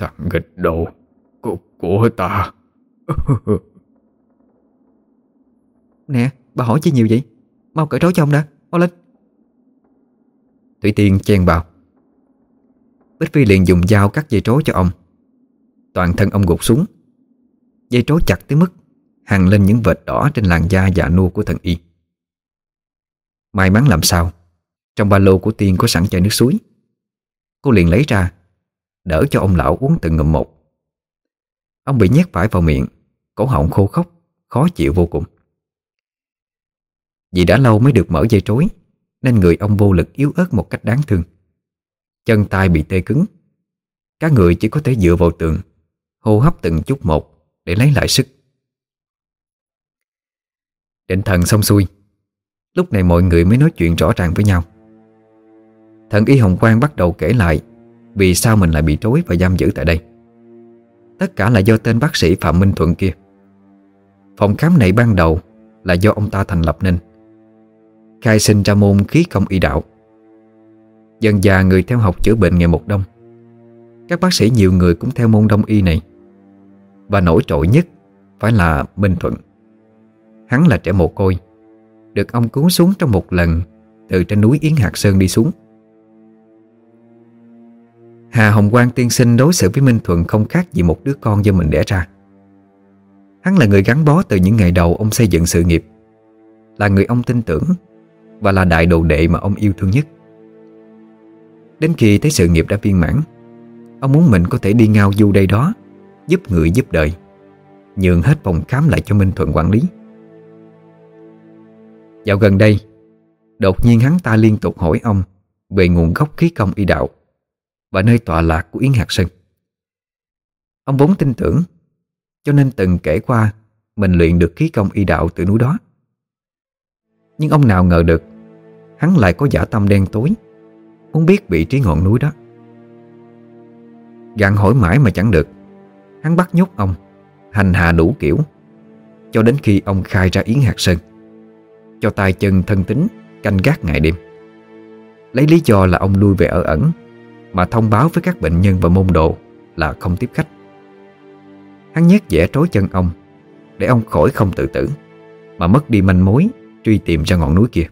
Thằng nghịch đồ của, của ta. Nè bà hỏi chi nhiều vậy? Mau cởi trói cho ông đã. Mau lên. Thủy Tiên chen vào. Bích Phi liền dùng dao cắt dây trối cho ông. Toàn thân ông gục xuống. Dây trối chặt tới mức Hằng lên những vệt đỏ trên làn da già nua của thần y. May mắn làm sao Trong ba lô của Tiên có sẵn chai nước suối. Cô liền lấy ra Đỡ cho ông lão uống từng ngụm một. Ông bị nhét phải vào miệng, Cổ họng khô khốc, Khó chịu vô cùng. Vì đã lâu mới được mở dây trối, Nên người ông vô lực yếu ớt một cách đáng thương. Chân tay bị tê cứng, Các người chỉ có thể dựa vào tường, Hô hấp từng chút một Để lấy lại sức. Định thần xong xuôi, Lúc này mọi người mới nói chuyện rõ ràng với nhau. Thần y Hồng Quang bắt đầu kể lại vì sao mình lại bị trối và giam giữ tại đây? Tất cả là do tên bác sĩ Phạm Minh Thuận kia. Phòng khám này ban đầu Là do ông ta thành lập nên. Khai sinh ra môn khí công y đạo. Dần già người theo học chữa bệnh ngày một đông. Các bác sĩ nhiều người cũng theo môn đông y này. Và nổi trội nhất Phải là Minh Thuận. Hắn là trẻ mồ côi, Được ông cứu xuống trong một lần Từ trên núi Yến Hạc Sơn đi xuống. Hà Hồng Quang tiên sinh đối xử với Minh Thuận không khác gì một đứa con do mình đẻ ra. Hắn là người gắn bó từ những ngày đầu ông xây dựng sự nghiệp, Là người ông tin tưởng Và là đại đồ đệ mà ông yêu thương nhất. Đến khi thấy sự nghiệp đã viên mãn, Ông muốn mình có thể đi ngao du đây đó, Giúp người giúp đời, Nhường hết phòng khám lại cho Minh Thuận quản lý. Dạo gần đây, Đột nhiên hắn ta liên tục hỏi ông Về nguồn gốc khí công y đạo và nơi tọa lạc của Yến Hạc Sơn. Ông vốn tin tưởng, Cho nên từng kể qua Mình luyện được khí công y đạo từ núi đó. Nhưng ông nào ngờ được, Hắn lại có giả tâm đen tối, Muốn biết vị trí ngọn núi đó. Gặn hỏi mãi mà chẳng được, Hắn bắt nhốt ông, Hành hạ đủ kiểu, Cho đến khi ông khai ra Yến Hạt Sơn, Cho tay chân thân tính Canh gác ngày đêm. Lấy lý do là ông lui về ở ẩn mà thông báo với các bệnh nhân và môn đồ Là không tiếp khách. Hắn nhét dẻ trối chân ông, Để ông khỏi không tự tử, Mà mất đi manh mối, Truy tìm ra ngọn núi kia.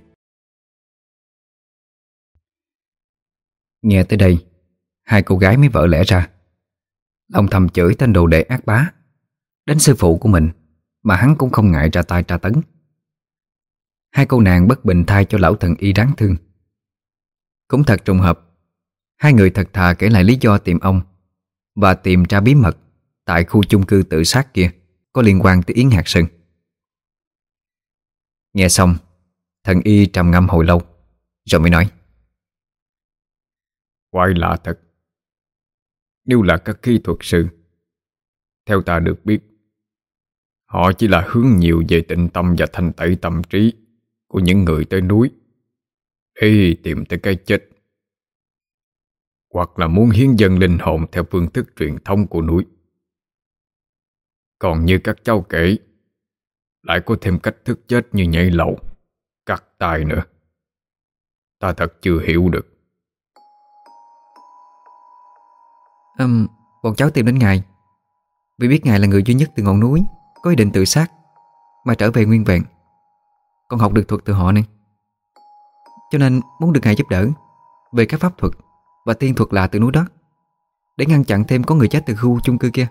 Nghe tới đây, Hai cô gái mới vỡ lẽ ra. Lòng thầm chửi tên đồ đệ ác bá, Đến sư phụ của mình, Mà hắn cũng không ngại ra tay tra tấn. Hai cô nàng bất bình thay cho lão thần y đáng thương. Cũng thật trùng hợp Hai người thật thà kể lại lý do tìm ông Và tìm ra bí mật Tại khu chung cư tự sát kia Có liên quan tới Yến Hạt Sơn. Nghe xong, Thần y trầm ngâm hồi lâu, Rồi mới nói. Quái lạ thật. Nếu là các kỹ thuật sư, Theo ta được biết, Họ chỉ là hướng nhiều về tịnh tâm và thanh tẩy tâm trí Của những người tới núi Để tìm tới cái chết. Hoặc là muốn hiến dân linh hồn Theo phương thức truyền thống của núi. Còn như các cháu kể Lại có thêm cách thức chết như nhảy lầu Cắt tay nữa. Ta thật chưa hiểu được. Um, Bọn cháu tìm đến ngài. Vì biết ngài là người duy nhất từ ngọn núi Có ý định tự sát Mà trở về nguyên vẹn. Còn học được thuật từ họ nên Cho nên muốn được ngài giúp đỡ Về các pháp thuật. Và tiên thuật lạ từ núi đó Để ngăn chặn thêm có người chết từ khu chung cư kia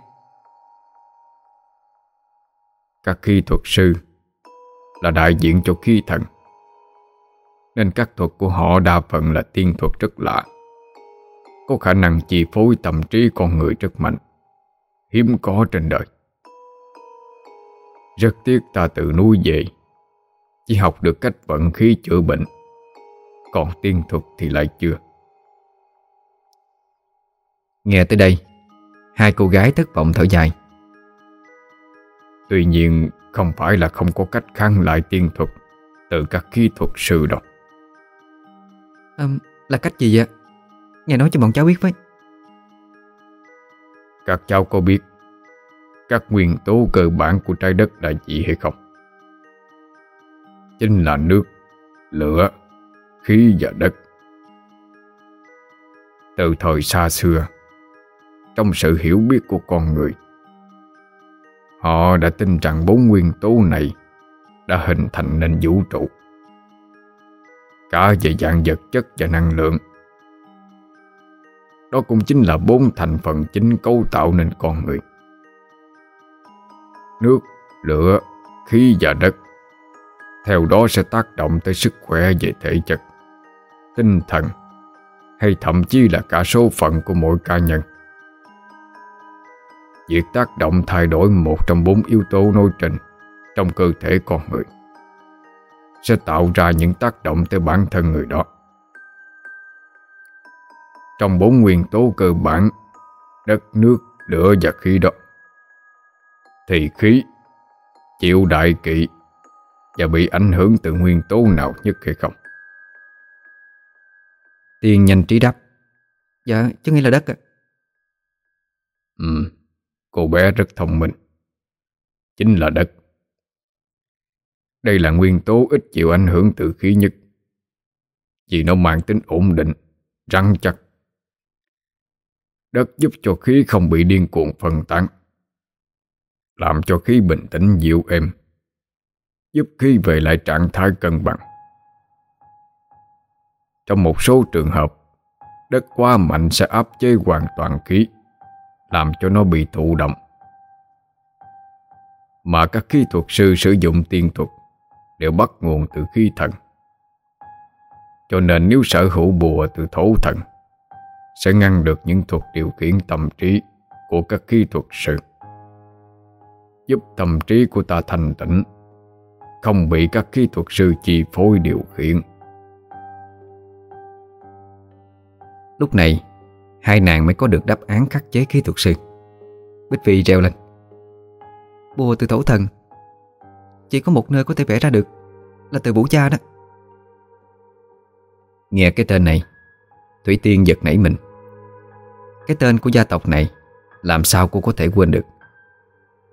Các khí thuật sư Là đại diện cho khí thần Nên các thuật của họ đa phần là tiên thuật rất lạ có khả năng chi phối tâm trí con người rất mạnh, hiếm có trên đời. Rất tiếc ta tự nuôi về, chỉ học được cách vận khí chữa bệnh, còn tiên thuật thì lại chưa. Nghe tới đây, hai cô gái thất vọng thở dài. Tuy nhiên không phải là không có cách khăn lại tiên thuật từ các kỹ thuật sư đâu. À, là cách gì vậy? Nghe nói cho bọn cháu biết với Các cháu có biết Các nguyên tố cơ bản của trái đất là gì hay không? Chính là nước, lửa, khí và đất Từ thời xa xưa trong sự hiểu biết của con người. Họ đã tin rằng bốn nguyên tố này Đã hình thành nên vũ trụ. Cả về dạng vật chất và năng lượng. Đó cũng chính là bốn thành phần chính cấu tạo nên con người. Nước, lửa, khí và đất. Theo đó sẽ tác động tới sức khỏe về thể chất Tinh thần Hay thậm chí là cả số phận của mỗi cá nhân. Việc tác động thay đổi một trong bốn yếu tố nối trên Trong cơ thể con người Sẽ tạo ra những tác động tới bản thân người đó. Trong bốn nguyên tố cơ bản Đất, nước, lửa và khí đó Thì khí Chịu đại kỵ Và bị ảnh hưởng từ nguyên tố nào nhất hay không? Tiên nhanh trí đáp. Dạ chứ nghĩ là đất ạ. Ừ Cô bé rất thông minh. Chính là đất. Đây là nguyên tố ít chịu ảnh hưởng từ khí nhất. Vì nó mang tính ổn định, Rắn chắc. Đất giúp cho khí không bị điên cuồng phân tán, Làm cho khí bình tĩnh dịu êm, Giúp khí về lại trạng thái cân bằng. Trong một số trường hợp, Đất quá mạnh sẽ áp chế hoàn toàn khí. Làm cho nó bị thụ động. Mà các kỹ thuật sư sử dụng tiên thuật Đều bắt nguồn từ khí thần. Cho nên nếu sở hữu bùa từ thổ thần, sẽ ngăn được những thuật điều khiển tâm trí của các kỹ thuật sư. Giúp tâm trí của ta thành tĩnh không bị các kỹ thuật sư chi phối điều khiển. Lúc này hai nàng mới có được đáp án khắc chế khí thuật sư. Bích Phi reo lên. Bùa từ thổ thần. Chỉ có một nơi có thể vẽ ra được Là từ vũ cha đó. Nghe cái tên này, Thủy Tiên giật nảy mình. Cái tên của gia tộc này Làm sao cô có thể quên được?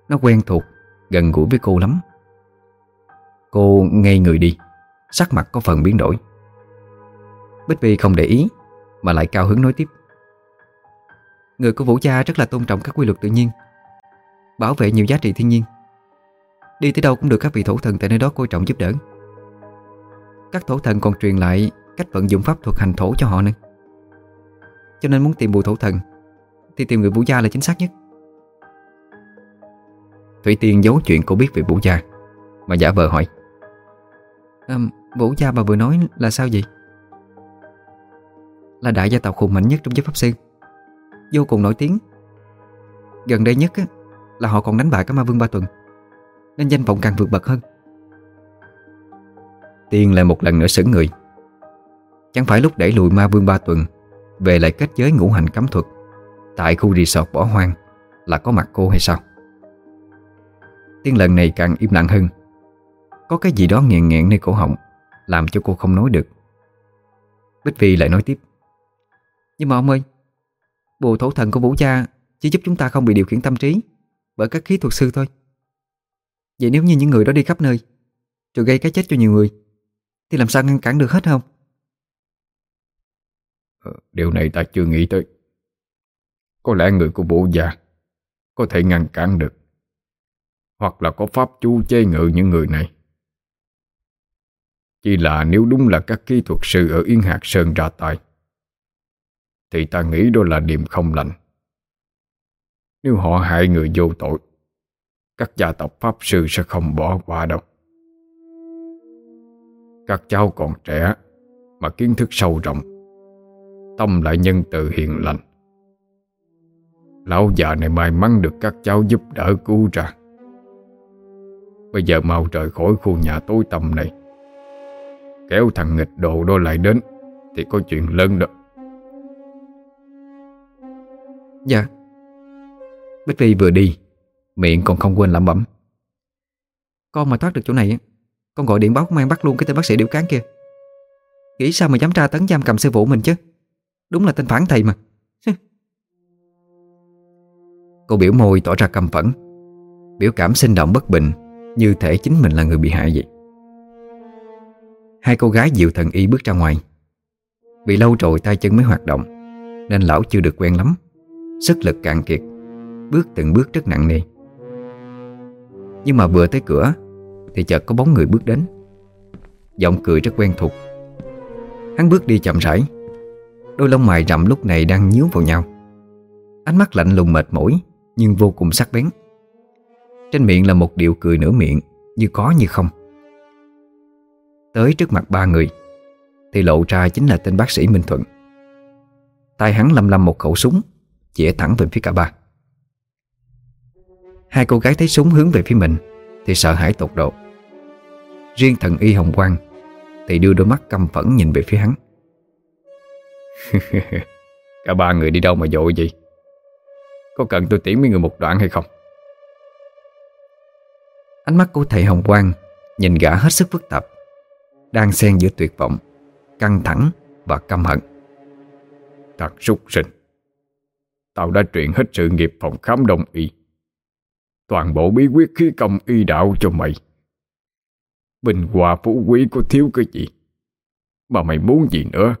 Nó quen thuộc, Gần gũi với cô lắm. Cô ngây người đi, Sắc mặt có phần biến đổi. Bích Vi không để ý, Mà lại cao hứng nói tiếp. Người của Vũ Gia rất là tôn trọng các quy luật tự nhiên Bảo vệ nhiều giá trị thiên nhiên. Đi tới đâu cũng được các vị thổ thần tại nơi đó coi trọng giúp đỡ. Các thổ thần còn truyền lại cách vận dụng pháp thuật hành thổ cho họ nữa. Cho nên muốn tìm bùi thổ thần Thì tìm người Vũ Gia là chính xác nhất. Thủy Tiên giấu chuyện cô biết về Vũ Gia Mà giả vờ hỏi. À, Vũ Gia bà vừa nói là sao vậy? Là đại gia tộc khùng mạnh nhất trong giới pháp sư. Vô cùng nổi tiếng. Gần đây nhất á, là họ còn đánh bại cả ma vương ba tuần Nên danh vọng càng vượt bậc hơn. Tiên lại một lần nữa sững người. Chẳng phải lúc đẩy lùi ma vương ba tuần Về lại kết giới ngũ hành cấm thuật Tại khu resort bỏ hoang Là có mặt cô hay sao? Tiên lần này càng im lặng hơn. Có cái gì đó nghẹn nghẹn nơi cổ họng Làm cho cô không nói được. Bích Vi lại nói tiếp. Nhưng mà ông ơi Bùa thổ thần của Vũ Gia Chỉ giúp chúng ta không bị điều khiển tâm trí, Bởi các khí thuật sư thôi. Vậy nếu như những người đó đi khắp nơi, Rồi gây cái chết cho nhiều người, Thì làm sao ngăn cản được hết không? Ờ, điều này ta chưa nghĩ tới. Có lẽ người của Vũ Gia Có thể ngăn cản được, Hoặc là có pháp chú chế ngự những người này. Chỉ là nếu đúng là các kỹ thuật sư ở Yên Hạt Sơn ra tay thì ta nghĩ đó là điểm không lành. Nếu họ hại người vô tội, Các gia tộc Pháp Sư sẽ không bỏ qua đâu. Các cháu còn trẻ Mà kiến thức sâu rộng, Tâm lại nhân từ hiền lành. Lão già này may mắn được các cháu giúp đỡ cứu ra. Bây giờ mau trời khỏi khu nhà tối tăm này. Kéo thằng nghịch đồ đó lại đến, Thì có chuyện lớn đó. Dạ. Bích Ly vừa đi, Miệng còn không quên lẩm bẩm. Con mà thoát được chỗ này Con gọi điện báo công an bắt luôn cái tên bác sĩ điểu cán kia. Nghĩ sao mà dám tra tấn giam cầm sư phụ mình chứ? Đúng là tên phản thầy mà. Cô biểu môi tỏ ra căm phẫn, Biểu cảm sinh động bất bình, Như thể chính mình là người bị hại vậy. Hai cô gái dịu thần y bước ra ngoài. Bị lâu rồi tay chân mới hoạt động, Nên lão chưa được quen lắm. Sức lực cạn kiệt, Bước từng bước rất nặng nề. Nhưng mà vừa tới cửa, Thì chợt có bóng người bước đến. Giọng cười rất quen thuộc. Hắn bước đi chậm rãi. Đôi lông mày rậm lúc này đang nhíu vào nhau. Ánh mắt lạnh lùng mệt mỏi, Nhưng vô cùng sắc bén. Trên miệng là một điệu cười nửa miệng, Như có như không. Tới trước mặt ba người, Thì lộ ra chính là tên bác sĩ Minh Thuận. Tay hắn lầm lầm một khẩu súng. Chỉa thẳng về phía cả ba. Hai cô gái thấy súng hướng về phía mình, Thì sợ hãi tột độ. Riêng thần y Hồng Quang Thì đưa đôi mắt căm phẫn nhìn về phía hắn. Cả ba người đi đâu mà dội gì Có cần tôi tiễn mấy người một đoạn hay không? Ánh mắt của thầy Hồng Quang Nhìn gã hết sức phức tạp, Đang xen giữa tuyệt vọng, Căng thẳng và căm hận. Thật súc sinh. Tao đã truyền hết sự nghiệp phòng khám đông y. Toàn bộ bí quyết khí công y đạo cho mày. Bình hòa phú quý có thiếu cái gì? Mà mày muốn gì nữa?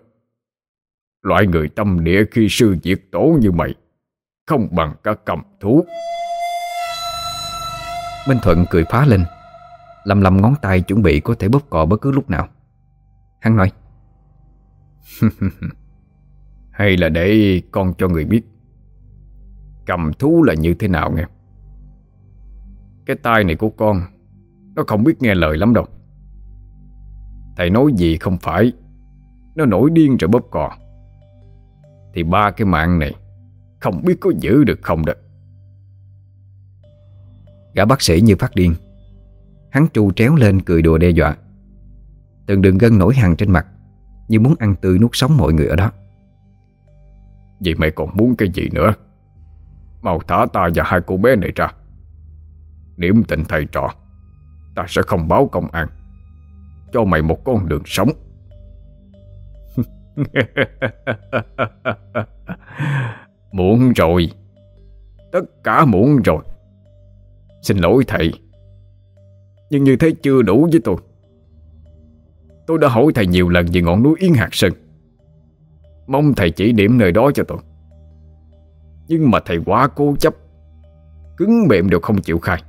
Loại người tâm địa khi sư diệt tổ như mày, Không bằng cả cầm thú. Minh Thuận cười phá lên, Lầm lầm ngón tay chuẩn bị có thể bóp cò bất cứ lúc nào. Hắn nói, Hay là để con cho người biết Cầm thú là như thế nào nghe? Cái tai này của con, Nó không biết nghe lời lắm đâu. Thầy nói gì không phải, Nó nổi điên rồi bóp cò. Thì ba cái mạng này Không biết có giữ được không đó. Gã bác sĩ như phát điên, Hắn tru tréo lên cười đùa đe dọa. Từng đường gân nổi hàng trên mặt, Như muốn ăn tươi nuốt sống mọi người ở đó. Vậy mày còn muốn cái gì nữa? Mau thả ta và hai cô bé này ra. Niệm tình thầy trò, Ta sẽ không báo công an. Cho mày một con đường sống. Muộn rồi. Tất cả muộn rồi. Xin lỗi thầy. Nhưng như thế chưa đủ với tôi. Tôi đã hỏi thầy nhiều lần về ngọn núi Yến Hạt Sơn. Mong thầy chỉ điểm nơi đó cho tôi. Nhưng mà thầy quá cố chấp, Cứng mềm đều không chịu khai.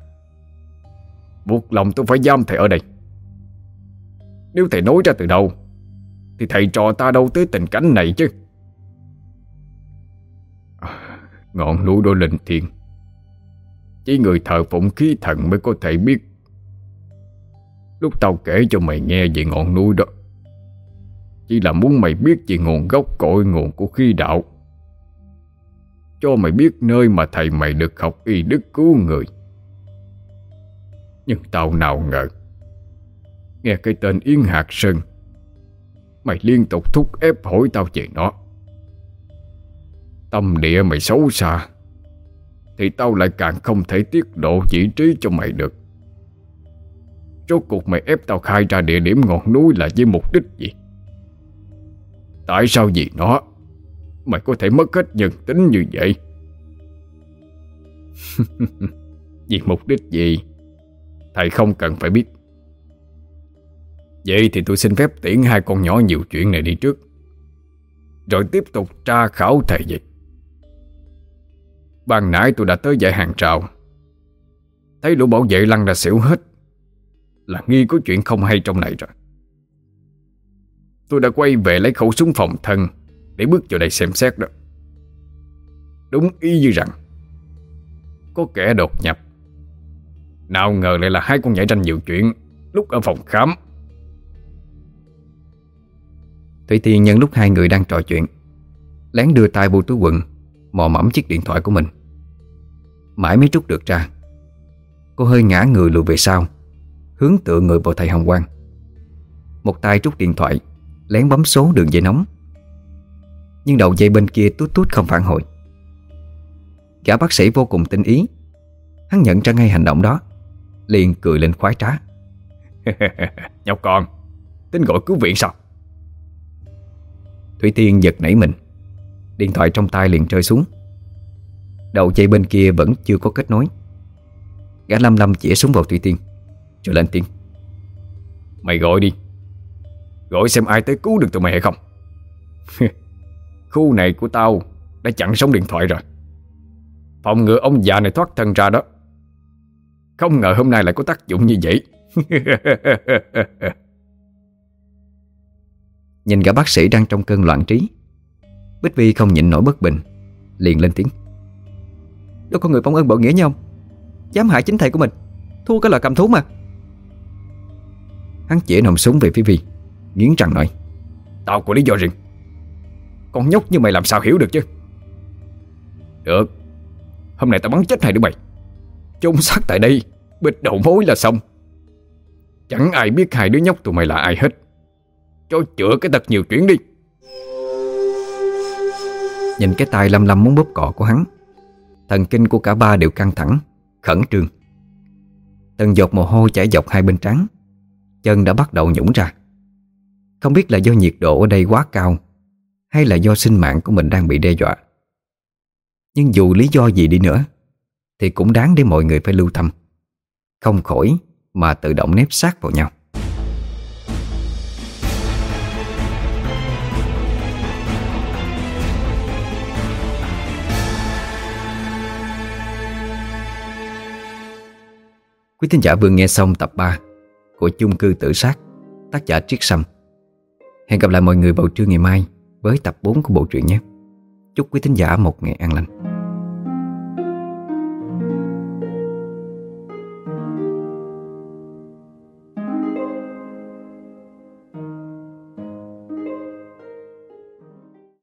Buộc lòng tôi phải giam thầy ở đây. Nếu thầy nói ra từ đầu, Thì thầy trò ta đâu tới tình cảnh này chứ. À, ngọn núi đôi linh thiền Chỉ người thờ phụng khí thần mới có thể biết. Lúc tao kể cho mày nghe về ngọn núi đó, Chỉ là muốn mày biết về nguồn gốc cội nguồn của khí đạo. Cho mày biết nơi mà thầy mày được học y đức cứu người. Nhưng tao nào ngờ, Nghe cái tên Yến Hạc Sơn, Mày liên tục thúc ép hỏi tao về nó. Tâm địa mày xấu xa, Thì tao lại càng không thể tiết lộ chỉ trí cho mày được. Rốt cuộc mày ép tao khai ra địa điểm ngọn núi là với mục đích gì? Tại sao vì nó? Mày có thể mất hết nhân tính như vậy. Vì mục đích gì? Thầy không cần phải biết. Vậy thì tôi xin phép tiễn hai con nhỏ nhiều chuyện này đi trước. Rồi tiếp tục tra khảo thầy dịch Ban nãy tôi đã tới dạy hàng trào. Thấy lũ bảo vệ lăn ra xỉu hết, Là nghi có chuyện không hay trong này rồi. Tôi đã quay về lấy khẩu súng phòng thân để bước vào đây xem xét đó. Đúng y như rằng, Có kẻ đột nhập. Nào ngờ lại là hai con nhảy tranh nhiều chuyện Lúc ở phòng khám. Thủy Tiên nhân lúc hai người đang trò chuyện, Lén đưa tay vô túi quần Mò mẫm chiếc điện thoại của mình. Mãi mới rút được ra, Cô hơi ngã người lùi về sau, Hướng tựa người vào thầy Hồng Quang. Một tay rút điện thoại, Lén bấm số đường dây nóng. Nhưng đầu dây bên kia tút tút không phản hồi. Gã bác sĩ vô cùng tinh ý. Hắn nhận ra ngay hành động đó liền cười lên khoái trá. Nhóc con Tính gọi cứu viện sao? Thủy Tiên giật nảy mình. Điện thoại trong tay liền rơi xuống. Đầu dây bên kia vẫn chưa có kết nối. Gã lâm lâm chĩa súng vào Thủy Tiên Rồi lên tiếng. Mày gọi đi. Gọi xem ai tới cứu được tụi mày hay không Khu này của tao Đã chặn sóng điện thoại rồi. Phòng ngừa ông già này thoát thân ra đó. Không ngờ hôm nay lại có tác dụng như vậy. Nhìn gã bác sĩ đang trong cơn loạn trí Bích Vi không nhịn nổi bất bình Liền lên tiếng. Đâu có người phóng ơn bội nghĩa nhau Dám hại chính thầy của mình Thua cái loại cầm thú mà. Hắn chỉ nòng súng về phía Vi Nghiến răng nói. Tao có lý do riêng con nhóc như mày làm sao hiểu được chứ? Được. Hôm nay tao bắn chết hai đứa mày. Chôn xác tại đây Bịt đầu mối là xong. Chẳng ai biết hai đứa nhóc tụi mày là ai hết. Cho chữa cái thật nhiều chuyện đi. Nhìn cái tay lâm lâm muốn bóp cọ của hắn, Thần kinh của cả ba đều căng thẳng, Khẩn trương. Từng giọt mồ hôi chảy dọc hai bên trán, Chân đã bắt đầu nhũng ra. Không biết là do nhiệt độ ở đây quá cao hay là do sinh mạng của mình đang bị đe dọa? Nhưng dù lý do gì đi nữa, Thì cũng đáng để mọi người phải lưu tâm. Không khỏi mà tự động nếp sát vào nhau. Quý thính giả vừa nghe xong tập 3 của chung cư tự sát, tác giả Triết Sâm. Hẹn gặp lại mọi người vào trưa ngày mai với tập 4 của bộ truyện nhé. Chúc quý thính giả một ngày an lành.